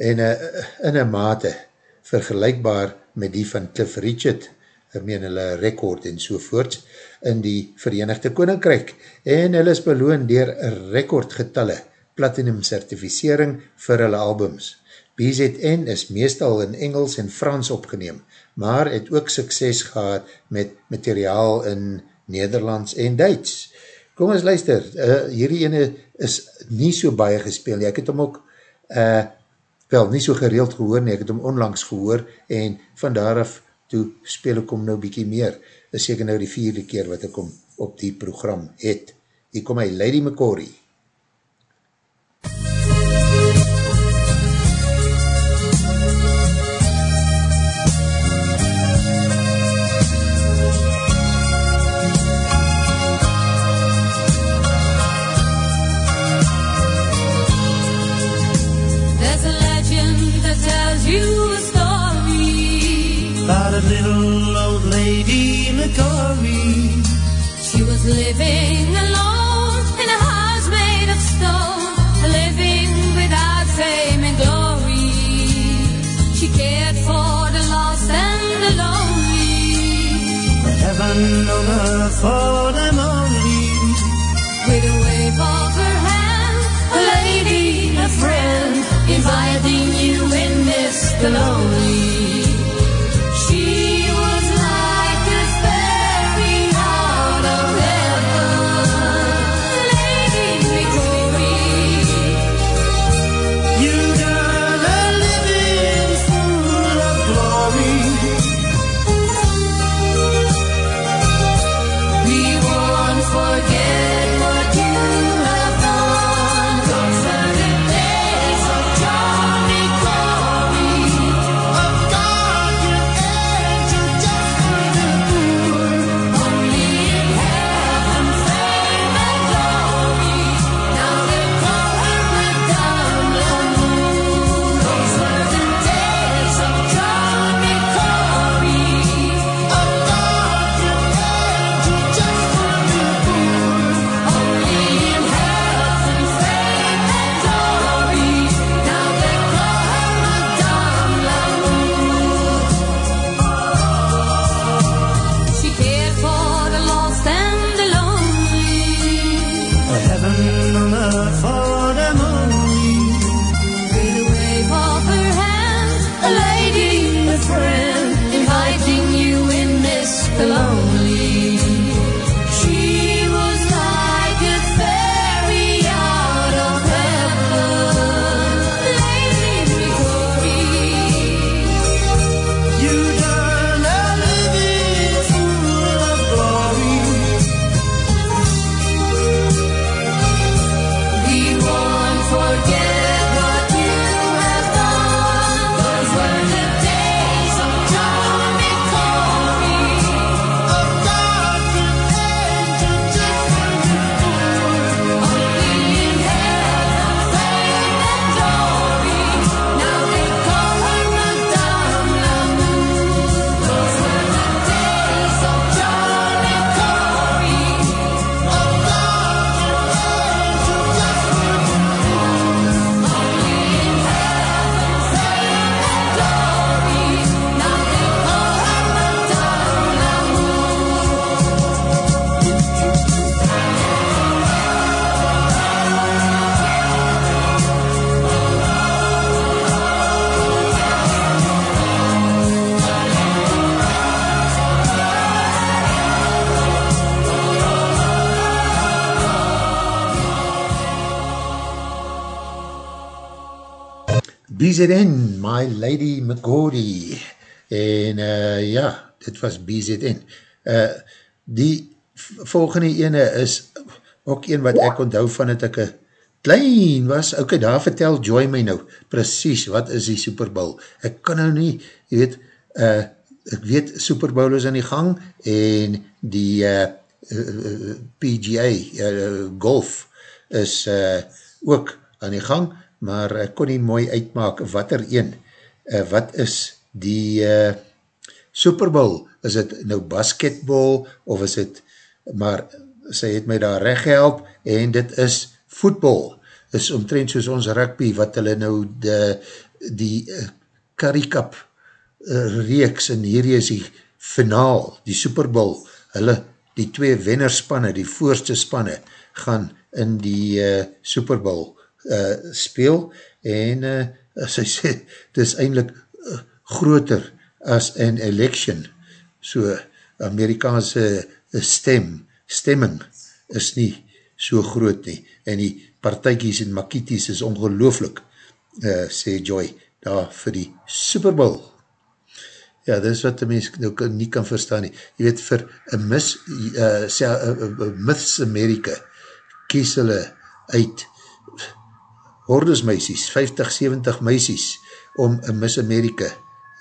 En uh, in een mate vergelijkbaar met die van Cliff Richard, ek meen hulle rekord en sovoorts, in die Verenigde Koninkrijk. En hulle is beloon dier rekordgetalle platinum certificering vir hulle albums. BZN is meestal in Engels en Frans opgeneem, maar het ook sukses gehad met materiaal in Nederlands en Duits. Kom ons luister, uh, hierdie ene is nie so baie gespeel, ek het hom ook uh, wel nie so gereeld gehoor nie, ek het hom onlangs gehoor en van daaraf toe speel ek hom nou bykie meer, is seker nou die vierde keer wat ek hom op die program het. Hier kom hy, Lady McCory. There's a little old lady McCory. She was living alone in a house made of stone, living without fame and glory. She cared for the lost and the lonely. Heaven on earth for them only. With a wave of her hand, a lady, a friend, inviting you in this the lonely. BZN, My Lady McGordy. En uh, ja, dit was BZN. Uh, die volgende ene is ook een wat ek onthou van het ek klein was. Ok, daar vertel Joy my nou, precies, wat is die Super Bowl? Ek kan nou nie, jy weet, uh, ek weet Super Bowl is aan die gang en die uh, uh, PGA, uh, golf, is uh, ook aan die gang, maar ek kon nie mooi uitmaak wat er een, uh, wat is die uh, Super Bowl, is het nou basketball, of is het, maar sy het my daar recht gehelp, en dit is voetbal, is omtrent soos ons rugby, wat hulle nou de, die uh, Curry Cup uh, reeks, en hierdie is die finaal, die Super Bowl, hulle, die twee wennerspanne, die voorste spanne, gaan in die uh, Super Bowl uh, speel en uh, as hy [LAUGHS] sê, dit is eindelijk uh, groter as an election. So Amerikaanse stem stemming is nie so groot nie. En die partijkies en makieties is ongelooflik uh, sê Joy daar vir die Super Bowl. Ja, dit is wat die mens nou nie kan verstaan nie. Jy weet vir een mis uh, sê, uh, Myths Amerika kies hulle uit hordes meisies, 50, 70 meisies, om een Miss Amerika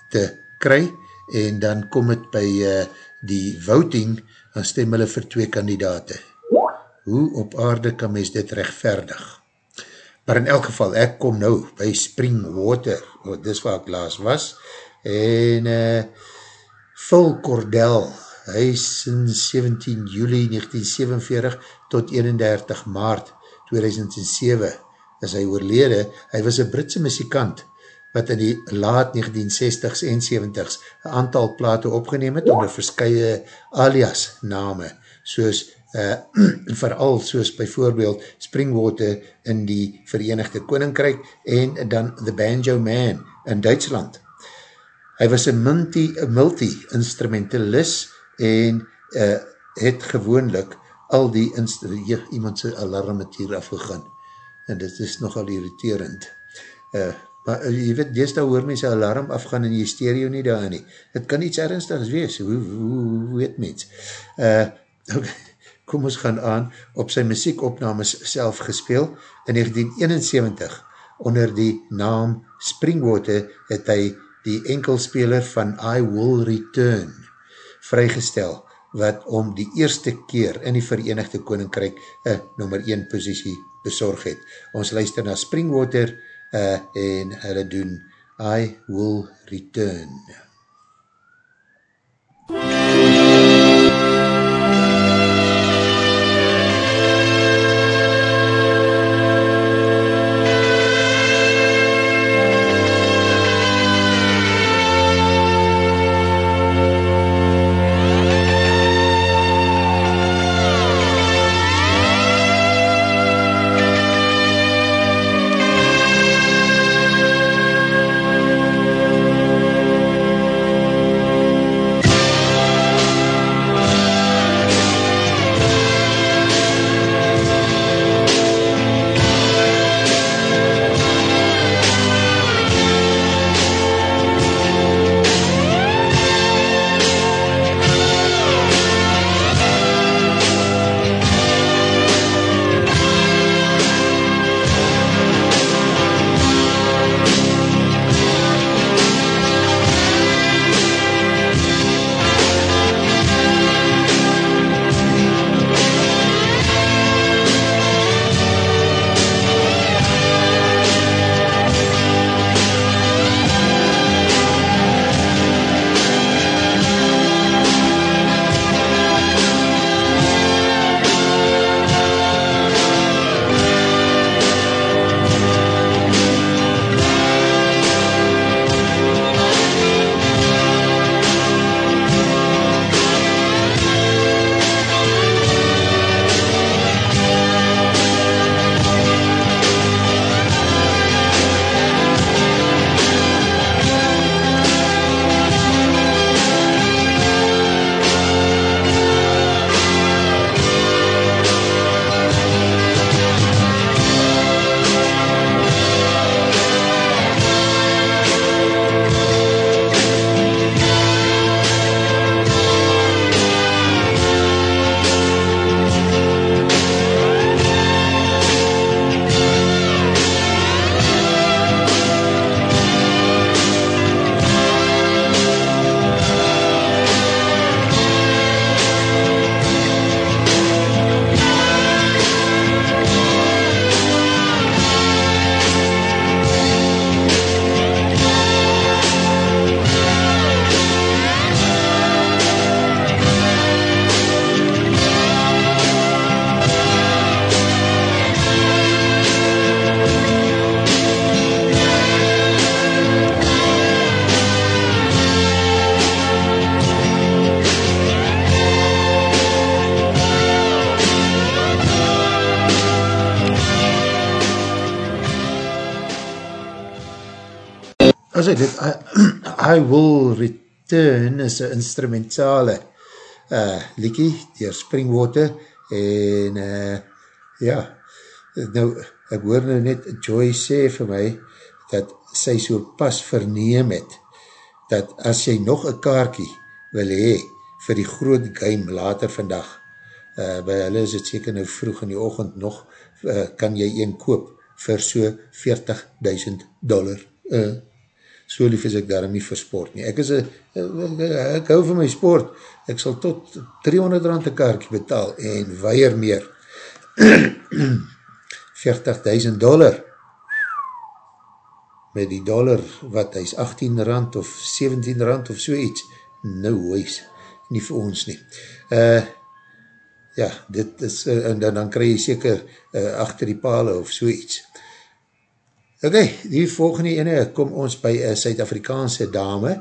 te kry, en dan kom het by uh, die voting, dan stem hulle vir twee kandidate. Hoe op aarde kan mens dit rechtverdig? Maar in elk geval, ek kom nou by Springwater, wat dis waar ek laas was, en uh, Phil Cordell, hy is in 17 juli 1947 tot 31 maart 2007 is hy oorlede. Hy was een Britse muzikant wat in die laat 1960s en 70s een aantal plate opgeneem het onder verskye alias name, soos [CLEARS THROAT] uh, vooral soos bijvoorbeeld Springwater in die Verenigde Koninkrijk en dan The Banjo Man in Duitsland. Hy was een multi-instrumentalist multi en uh, het gewoonlik al die instrumente, iemand sy alarm het hier afgegaan en dit is nogal irriterend. Uh, maar uh, jy weet, dees daar hoor my sy alarm afgaan en jy stereo nie daar nie. Het kan iets ernstigs wees, hoe, hoe, hoe weet mens? Uh, [LAUGHS] kom ons gaan aan, op sy muziekopnames self gespeel, in 1971, onder die naam Springwater, het hy die enkelspeler van I Will Return vrygestel, wat om die eerste keer in die Verenigde Koninkrijk een nummer 1 posiesie bezorg het. Ons luister na Springwater uh, en hulle doen I Will Return. As hy dit, I, I Will Return is een instrumentale uh, liekie, dier Springwater, en uh, ja, nou, ek hoor nou net, Joy sê vir my, dat sy so pas verneem het, dat as jy nog een kaartjie wil hee, vir die groot game later vandag, uh, by hulle is het seker nou vroeg in die ochend nog, uh, kan jy een koop vir so 40.000 dollar. Uh, so lief is ek daarom nie vir sport nie. Ek is a, ek, ek hou van my sport, ek sal tot 300 rand een kaartje betaal en weier meer. [CLEARS THROAT] 40.000 dollar met die dollar wat hy is 18 rand of 17 rand of so iets, nou wees, nie vir ons nie. Uh, ja, dit is, uh, en dan, dan krijg jy seker uh, achter die pale of so iets. Ok, die volgende ene kom ons by een Suid-Afrikaanse dame,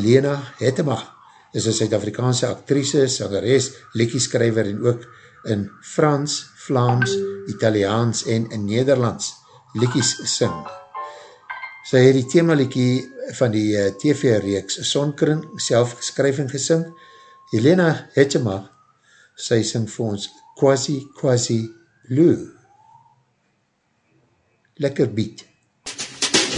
Lena Hetema, is een Suid-Afrikaanse actrice, sangeres, lekkieskrijver en ook in Frans, Vlaams, Italiaans en in Nederlands lekkies sing. Sy het die themaliekie van die uh, TV-reeks Sonkring self geskryf en gesing. Helena Hetema, sy sing vir ons Quasi Quasi Blue. Lekker beat. Tu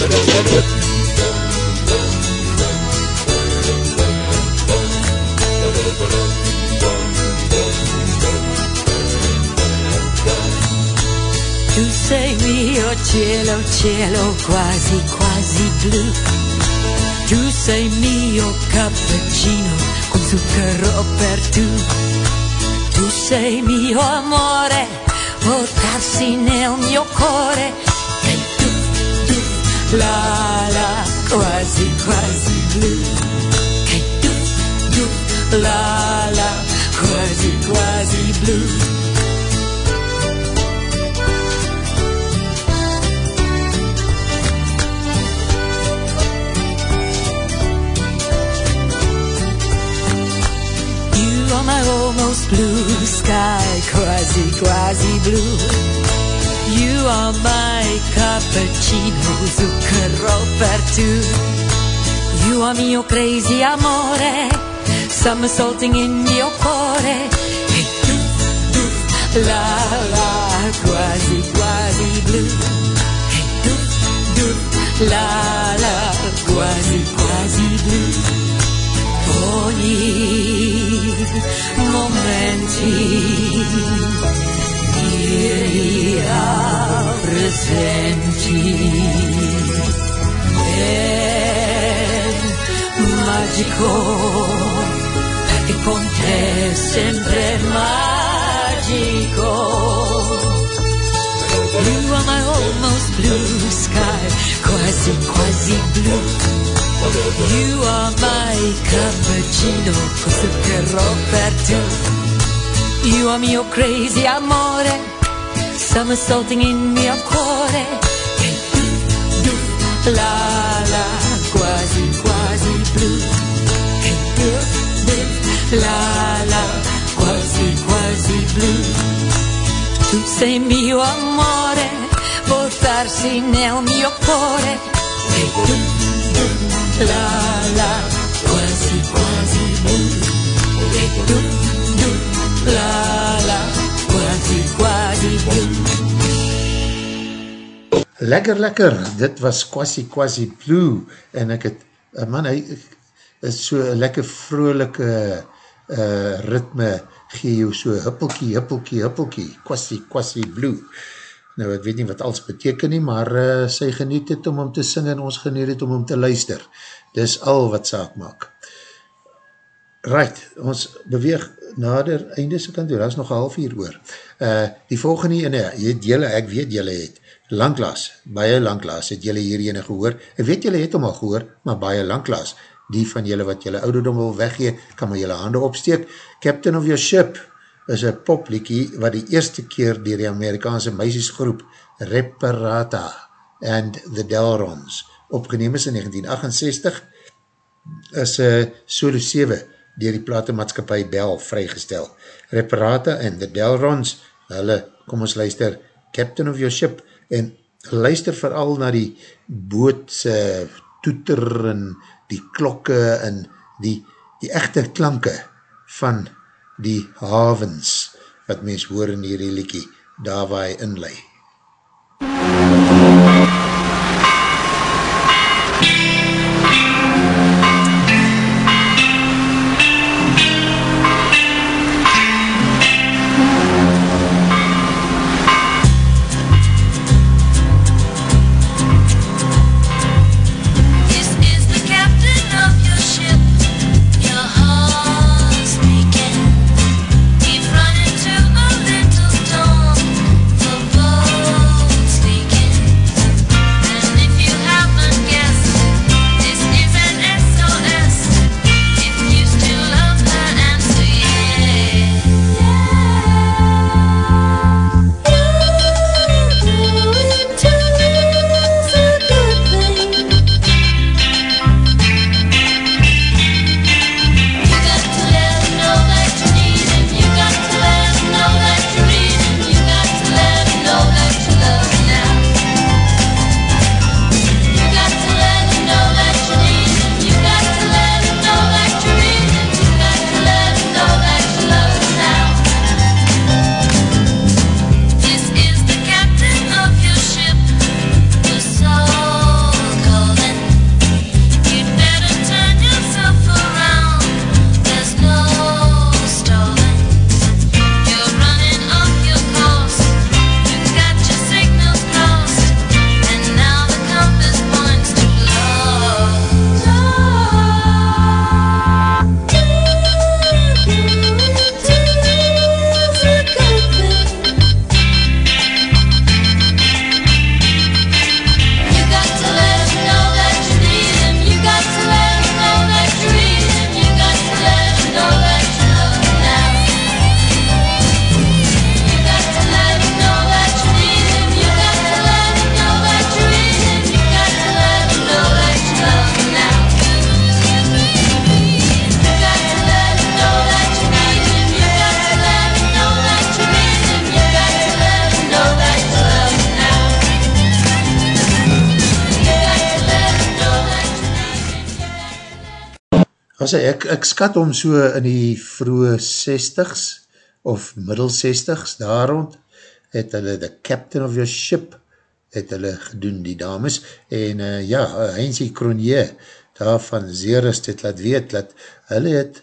sei mio cielo, cielo quasi quasi blu. Tu sei mio cappuccino con zucchero per tu. Tu sei mio amore, portarsi nel mio cuore. E tu, tu, la la, quasi quasi blu. E tu, tu, la la, quasi quasi blu. You are my almost blue sky, quasi, quasi blue. You are my cappuccino, zucchero per two. You are mio crazy amore, somersaulting in mio cuore. E tu, tu, la, la, quasi, quasi blue. E tu, tu, la, la, quasi, quasi blue ogni momenti mi presenti è magico perché con te sempre magico You are my almost blue sky, quasi quasi blue. You are my cappuccino con zucchero per tu. You are mio crazy amore, somersaulting in mio cuore. E tu, tu, la la, quasi quasi blu. E tu, tu, la la, quasi quasi blu. Tu sei mio amore, portarsi nel mio cuore. E tu, tu, la la, quasi quasi blu. E tu, tu, la la, quasi quasi blu. Lekker, lekker, dit was Quasi Quasi Blue, en ek het, uh, man, hy is so lekker vrolike uh, ritme, gee jou so huppelkie, huppelkie, huppelkie, Quasi Quasi Blue. Nou, ek weet nie wat alles beteken nie, maar uh, sy geniet het om om te sing en ons geniet het om om te luister. Dis al wat saak maak. Right, ons beweeg nader einde se kant toe, dat is nog half uur oor. Uh, die volgende ene, jy het jylle, ek weet jylle het, langklaas, baie langklaas, het jylle hier ene gehoor, ek weet jylle het om al gehoor, maar baie langklaas, die van jylle wat jylle ouderdom wil weggee, kan maar jylle hande opsteek. Captain of Your Ship is een popliekie wat die eerste keer dier die Amerikaanse meisjesgroep Reparata and the Delrons opgeneem is in 1968 is uh, solo 7 dier die platemaatskapie Bell vrygestel. Reparata and the Delrons, hulle, kom ons luister, Captain of Your Ship, en luister vooral na die boot uh, toeter en die klokke en die, die echte klanke van die havens wat mens hoor in hierdie liekie, daar waar hy inlei. This As ek, ek skat om so in die vroege 60s of middel 60s daar rond, het hulle the captain of your ship het hulle gedoen die dames. En uh, ja, Heinzie Cronier daar van Zeres het laat weet dat hulle het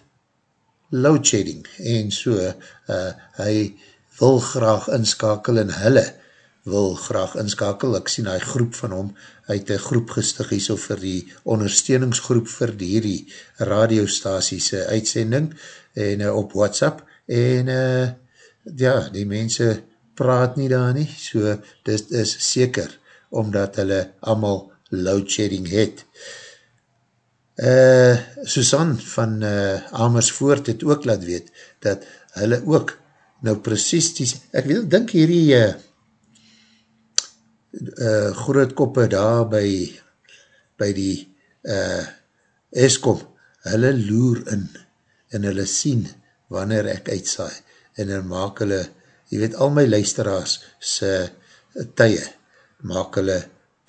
load shedding en so uh, hy wil graag inskakel en hulle wil graag inskakel, ek sien hy groep van hom, hy het een groep gestig hier so vir die ondersteuningsgroep vir die hierdie radiostasiese uitsending en uh, op WhatsApp en uh, ja, die mense praat nie daar nie, so dit is seker, omdat hulle allemaal load shedding het. Uh, Susan van uh, Amersfoort het ook laat weet, dat hulle ook nou precies die, ek wil dink hierdie uh, uh, groot koppe daar by, by die uh, Eskom, hulle loer in en hulle sien wanneer ek uitsaai en dan maak hulle, jy weet al my luisteraars se tye, maak hulle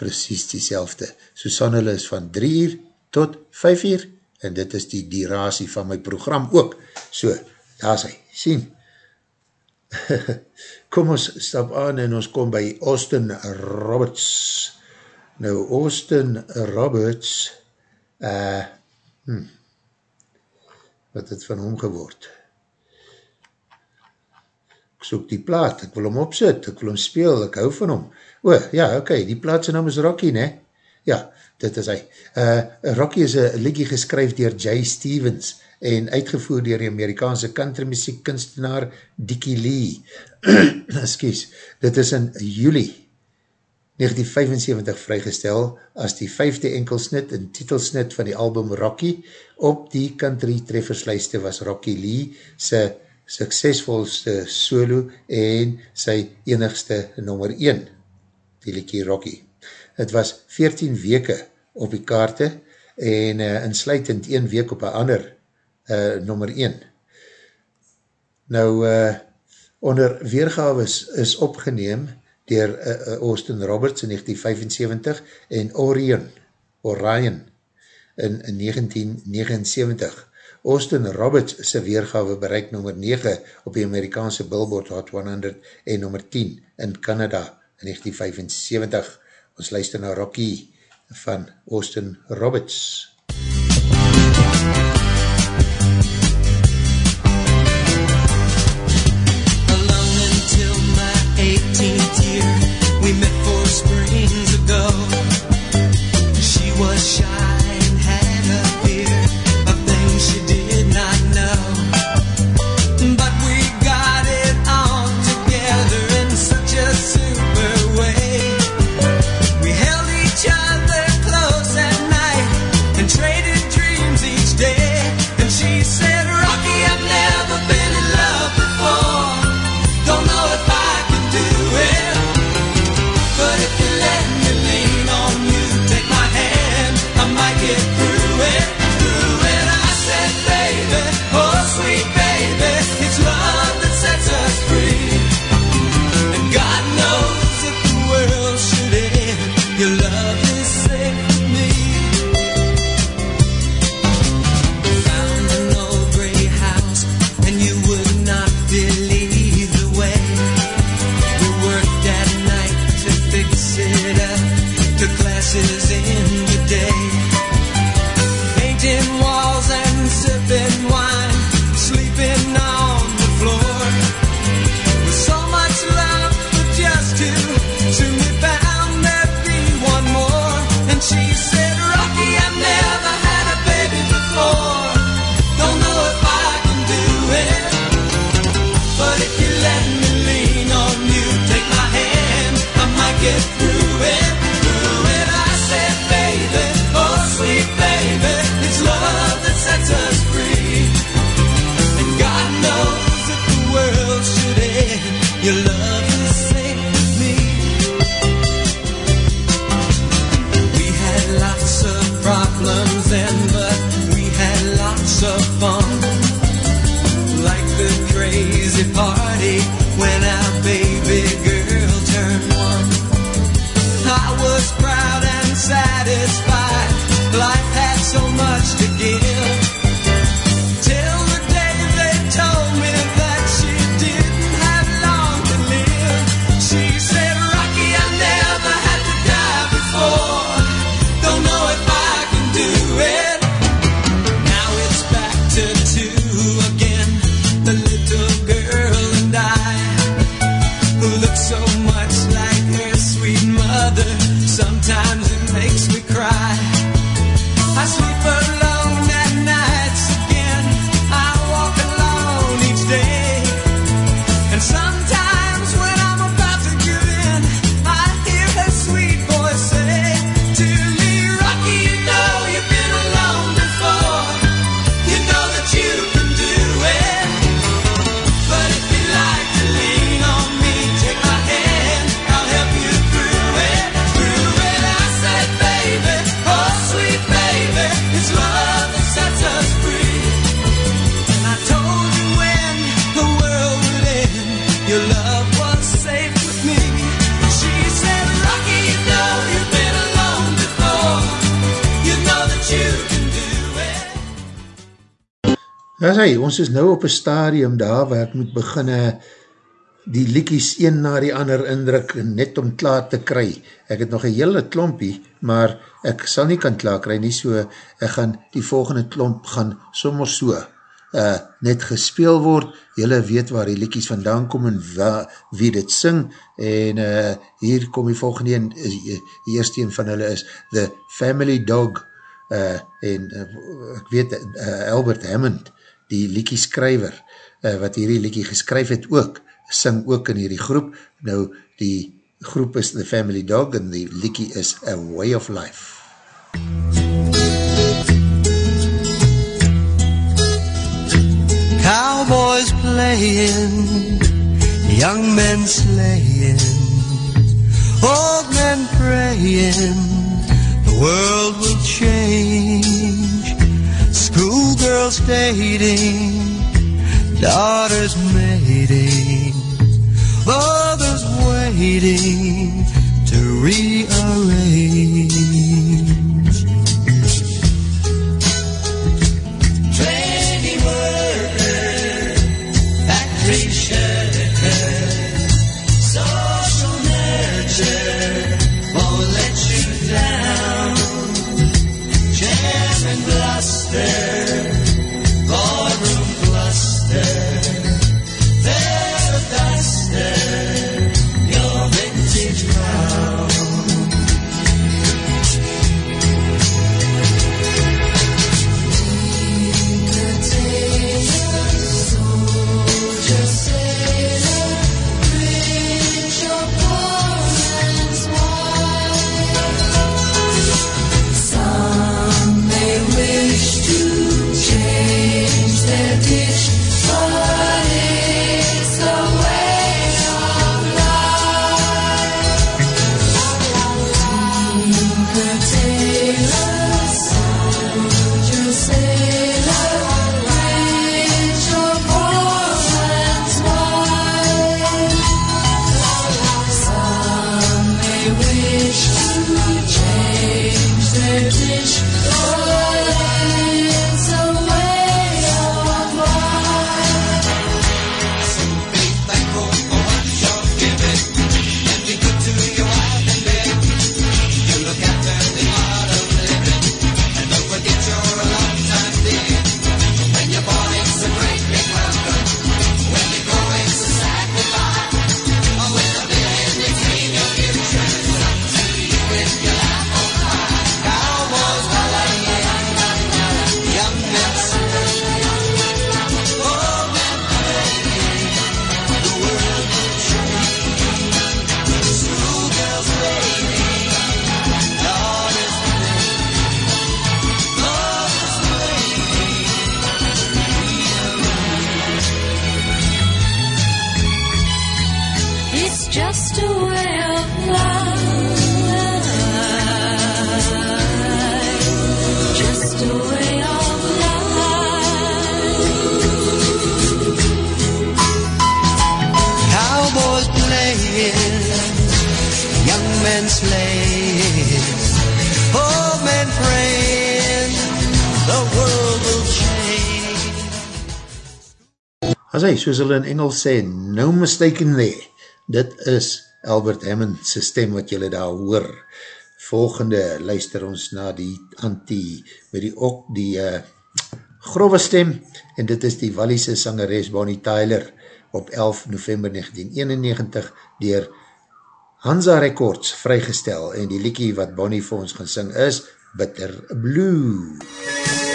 precies die selfde. Susan hulle is van 3 uur tot 5 uur en dit is die duratie van my program ook. So, daar is hy, sien. Kom ons stap aan en ons kom by Austin Roberts. Nou, Austin Roberts, uh, hmm, wat het van hom geword? Ek soek die plaat, ek wil hom opzit, ek wil hom speel, ek hou van hom. O, ja, oké, okay, die plaat sy naam is Rocky, ne? Ja, dit is hy. Uh, Rocky is een liggie geskryf dier Jay Stevens en uitgevoer dier die Amerikaanse country muziek kunstenaar Dickie Lee. [CLEARS THROAT] Excuse, dit is in juli 1975 vrygestel as die vijfde enkelsnit en titelsnit van die album Rocky. Op die country trefferslijste was Rocky Lee sy suksesvolste solo en sy enigste nummer 1, die liekie Rocky. Het was 14 weke op die kaarte en uh, insluitend 1 week op een ander Eh, uh, nummer 1. Nou, uh, onder weergaves is opgeneem dier uh, Austin Roberts in 1975 en Orion, Orion in, in 1979. Austin Roberts sy weergawe bereik nummer 9 op die Amerikaanse Billboard Hot 100 en nummer 10 in Canada in 1975. Ons luister na Rocky van Austin Roberts. We met four springs ago. She was. soos nou op een stadium daar waar ek moet beginne die liekies een na die ander indruk net om klaar te kry. Ek het nog een hele klompie, maar ek sal nie kan klaar kry nie, so ek gaan die volgende klomp gaan sommer so uh, net gespeel word. Julle weet waar die liekies vandaan kom en wa, wie dit sing en uh, hier kom die volgende een, eh, die eerste een van hulle is The Family Dog uh, en uh, ek weet uh, Albert Hammond die liekie skryver, uh, eh, wat hierdie liekie geskryf het ook, sing ook in hierdie groep, nou die groep is The Family Dog en die liekie is A Way of Life. Cowboys playing, young men slaying, old men praying, the world will change. Schoolgirls dating, daughters mating, mothers waiting to rearrange. soos hulle in Engels sê, no mistakenly, dit is Albert Hammond sy stem wat julle daar hoor. Volgende luister ons na die anti, by die ok, die uh, grove stem, en dit is die Walliese sangeres Bonnie Tyler, op 11 november 1991 dier Hansa Records vrygestel en die liekie wat Bonnie vir ons gaan sing is Bitter Blue. MUZIEK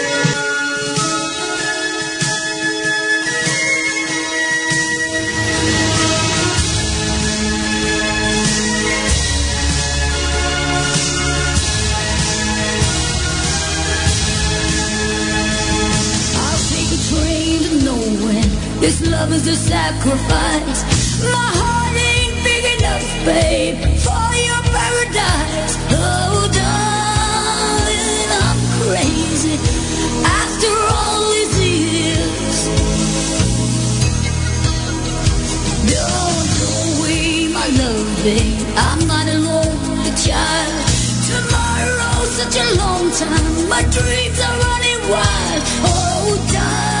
love is a sacrifice. My heart ain't big enough, babe, for your paradise. Oh, darling, I'm crazy. After all these years, don't go away, my love, babe. I'm not a lonely child. Tomorrow's such a long time. My dreams are running wild. Oh, darling.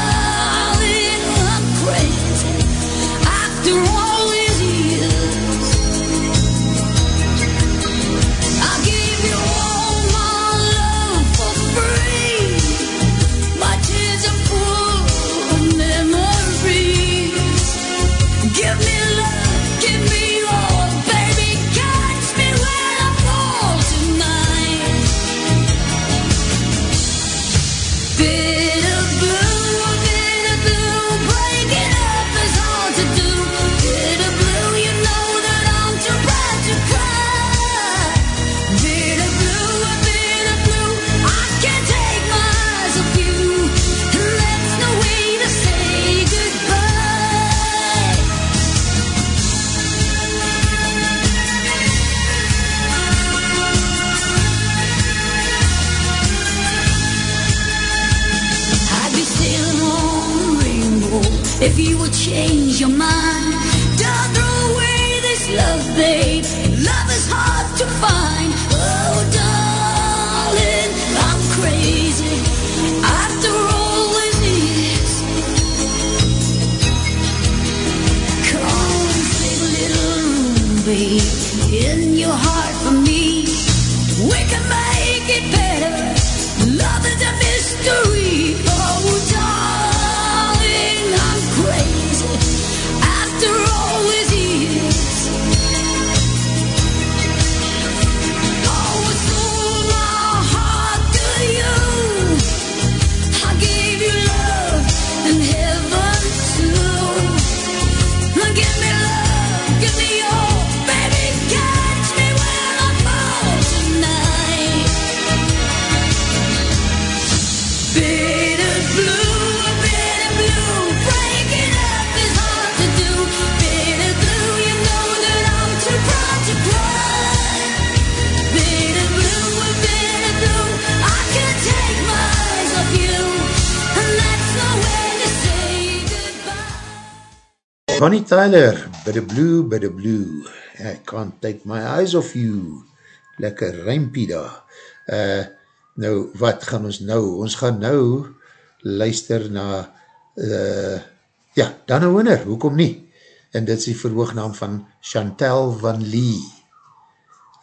Bonnie Tyler, Bidde Blue, Bidde Blue, I can't take my eyes off you, lekker ruimpie daar. Uh, nou, wat gaan ons nou? Ons gaan nou luister na, uh, ja, Dana Winner, hoekom nie? En dit is die verhoognaam van Chantal van Lee.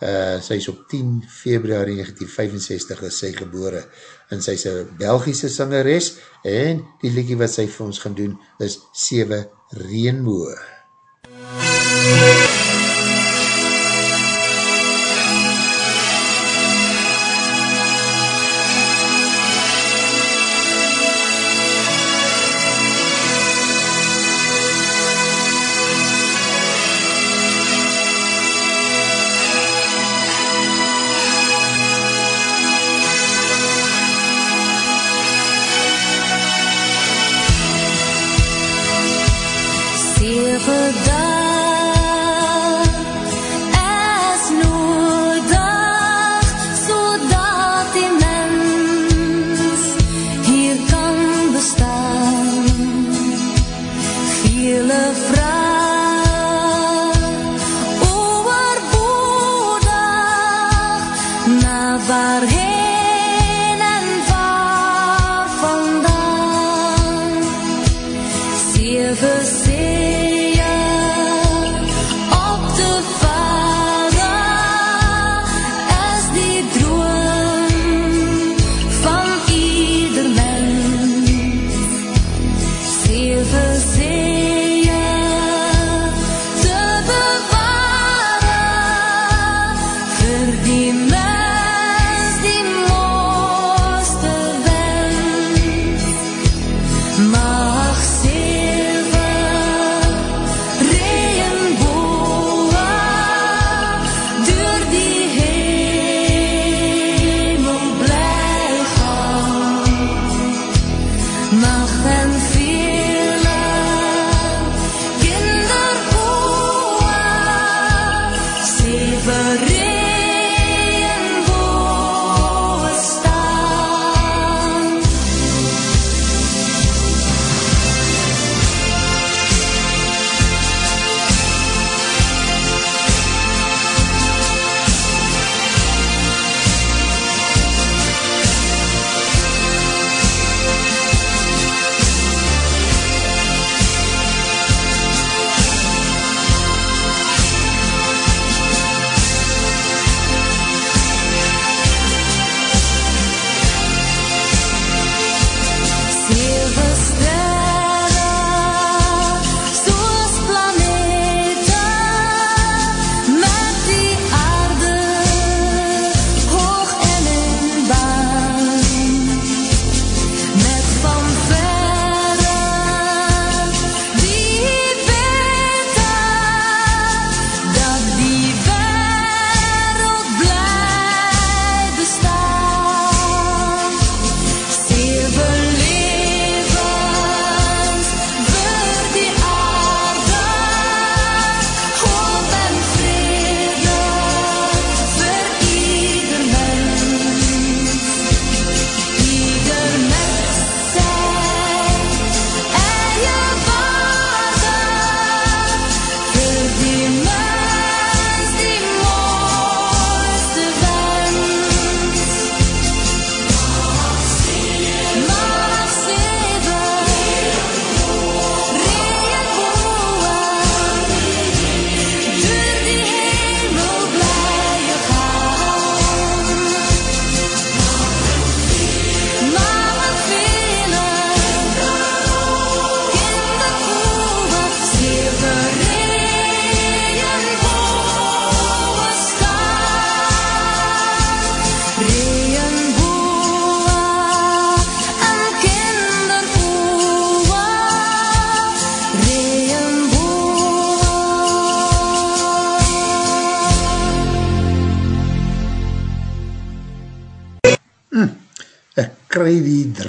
Uh, sy is op 10 februari 1965 is sy gebore en sy is een Belgische sangeres en die liekie wat sy vir ons gaan doen is 7 Reenboe. Sewe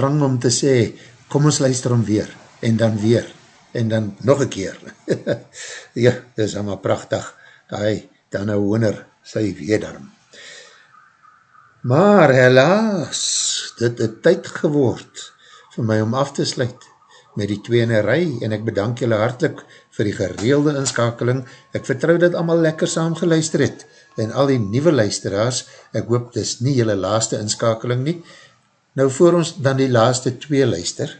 drang om te sê, kom ons luister om weer, en dan weer, en dan nog een keer. [LAUGHS] ja, dit is allemaal prachtig. Hy, dan een honer, sy wederm. Maar helaas, dit het tyd geword vir my om af te sluit. met die tweene rij en ek bedank julle hartlik vir die gereelde inskakeling. Ek vertrou dat allemaal lekker saam geluister het en al die nieuwe luisteraars, ek hoop dis nie julle laaste inskakeling nie. Nou voor ons dan die laaste twee luister,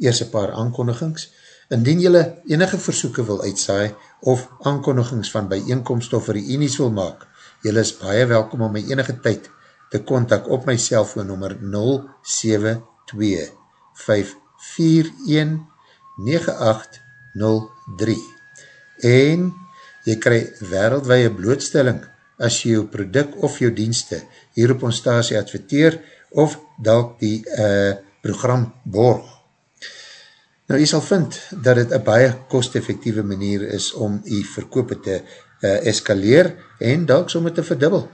eers een paar aankondigings. Indien julle enige versoeken wil uitsaai of aankondigings van bijeenkomst of reenies wil maak, julle is baie welkom om my enige tyd te kontak op my cellfoonnummer 072 541 9803 en jy krij wereldwaie blootstelling as jy jou product of jou dienste hier op ons stasie adverteer of dalk die uh, program borg. Nou, jy sal vind dat het een baie kost-effectieve manier is om jy verkoop te uh, eskaleer en dalk som het te verdubbel.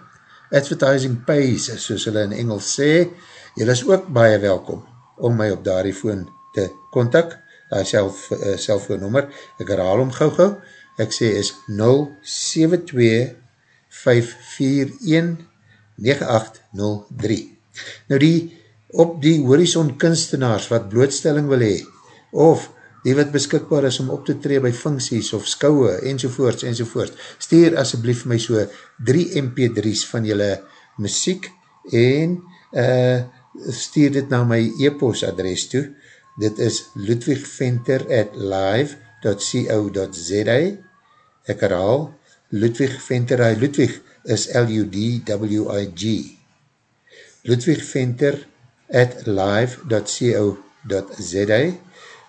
Advertising pays, soos hulle in Engels sê, jy is ook baie welkom om my op daardie phone te kontak, uh, self, uh, selfoonnummer, ek herhaal om gauw gauw, ek sê is 072 541 9803 Nou die, op die horizon kunstenaars wat blootstelling wil hee, of die wat beskikbaar is om op te tree by funksies of skouwe, enzovoorts, enzovoorts, stuur asjeblief my so 3 mp3's van julle muziek en uh, stuur dit na my e-post adres toe. Dit is ludwigventer at live.co.za Ek herhaal, Ludwig Venter, Ludwig is L-U-D-W-I-G Ludwig Venter at live.co.za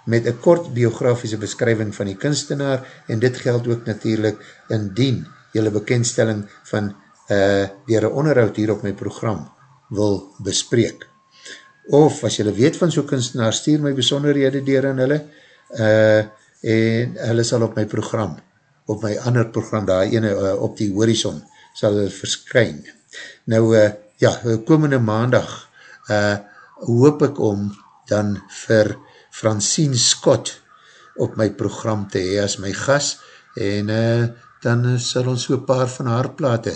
met een kort biografiese beskrywing van die kunstenaar en dit geld ook natuurlijk indien jylle bekendstelling van uh, dier een onderhoud hier op my program wil bespreek. Of as jylle weet van so'n kunstenaar, stuur my besonderhede dier aan hulle uh, en hulle sal op my program, op my ander program, daar ene uh, op die horizon, sal hulle verskyn. Nou, uh, ja, komende maandag uh, hoop ek om dan vir Francine Scott op my program te hee as my gas en uh, dan sal ons so paar van haar plate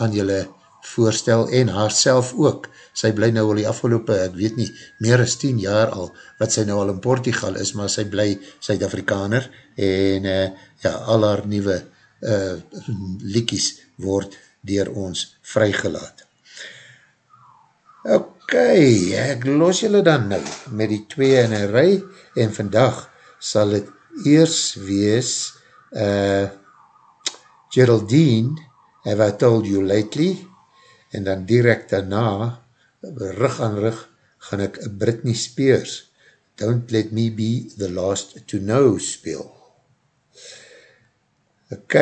aan julle voorstel en haar self ook. Sy bly nou al die afgelopen, ek weet nie, meer as 10 jaar al, wat sy nou al in Portugal is, maar sy bly Suid-Afrikaner en uh, ja, al haar nieuwe uh, liekies word dier ons vrygelaat. Ok, ek los julle dan nou met die twee in een rij en vandag sal het eers wees uh, Geraldine, have I told you lately en dan direct daarna rug aan rug gaan ek Britney Spears Don't Let Me Be The Last To Know speel. Ok,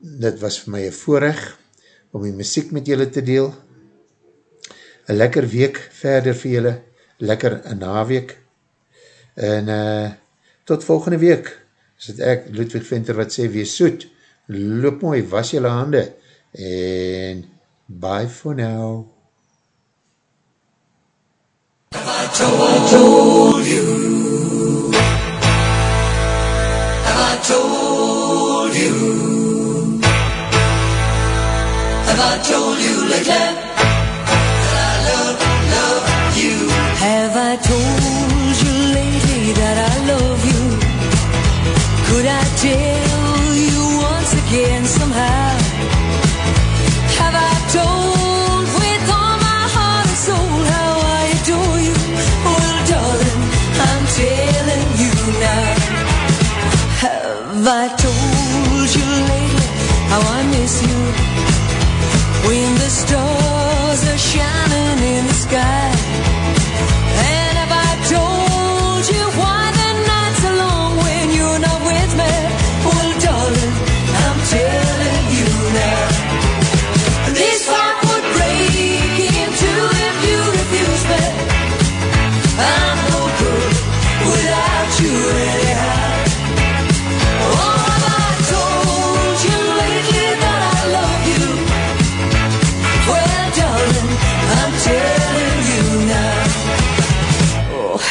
dit was vir my een voorrecht om die muziek met julle te deel een lekker week verder vir julle, lekker naweek, en uh, tot volgende week, is het ek, Ludwig Venter, wat sê, wees soet, loop mooi, was julle hande, en bye for now. Have I told you? Have I told you? Have I told you lately? I told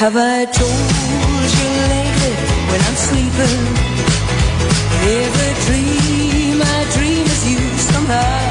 have I told you lately when I'm sleeping? Every dream I dream is you somehow.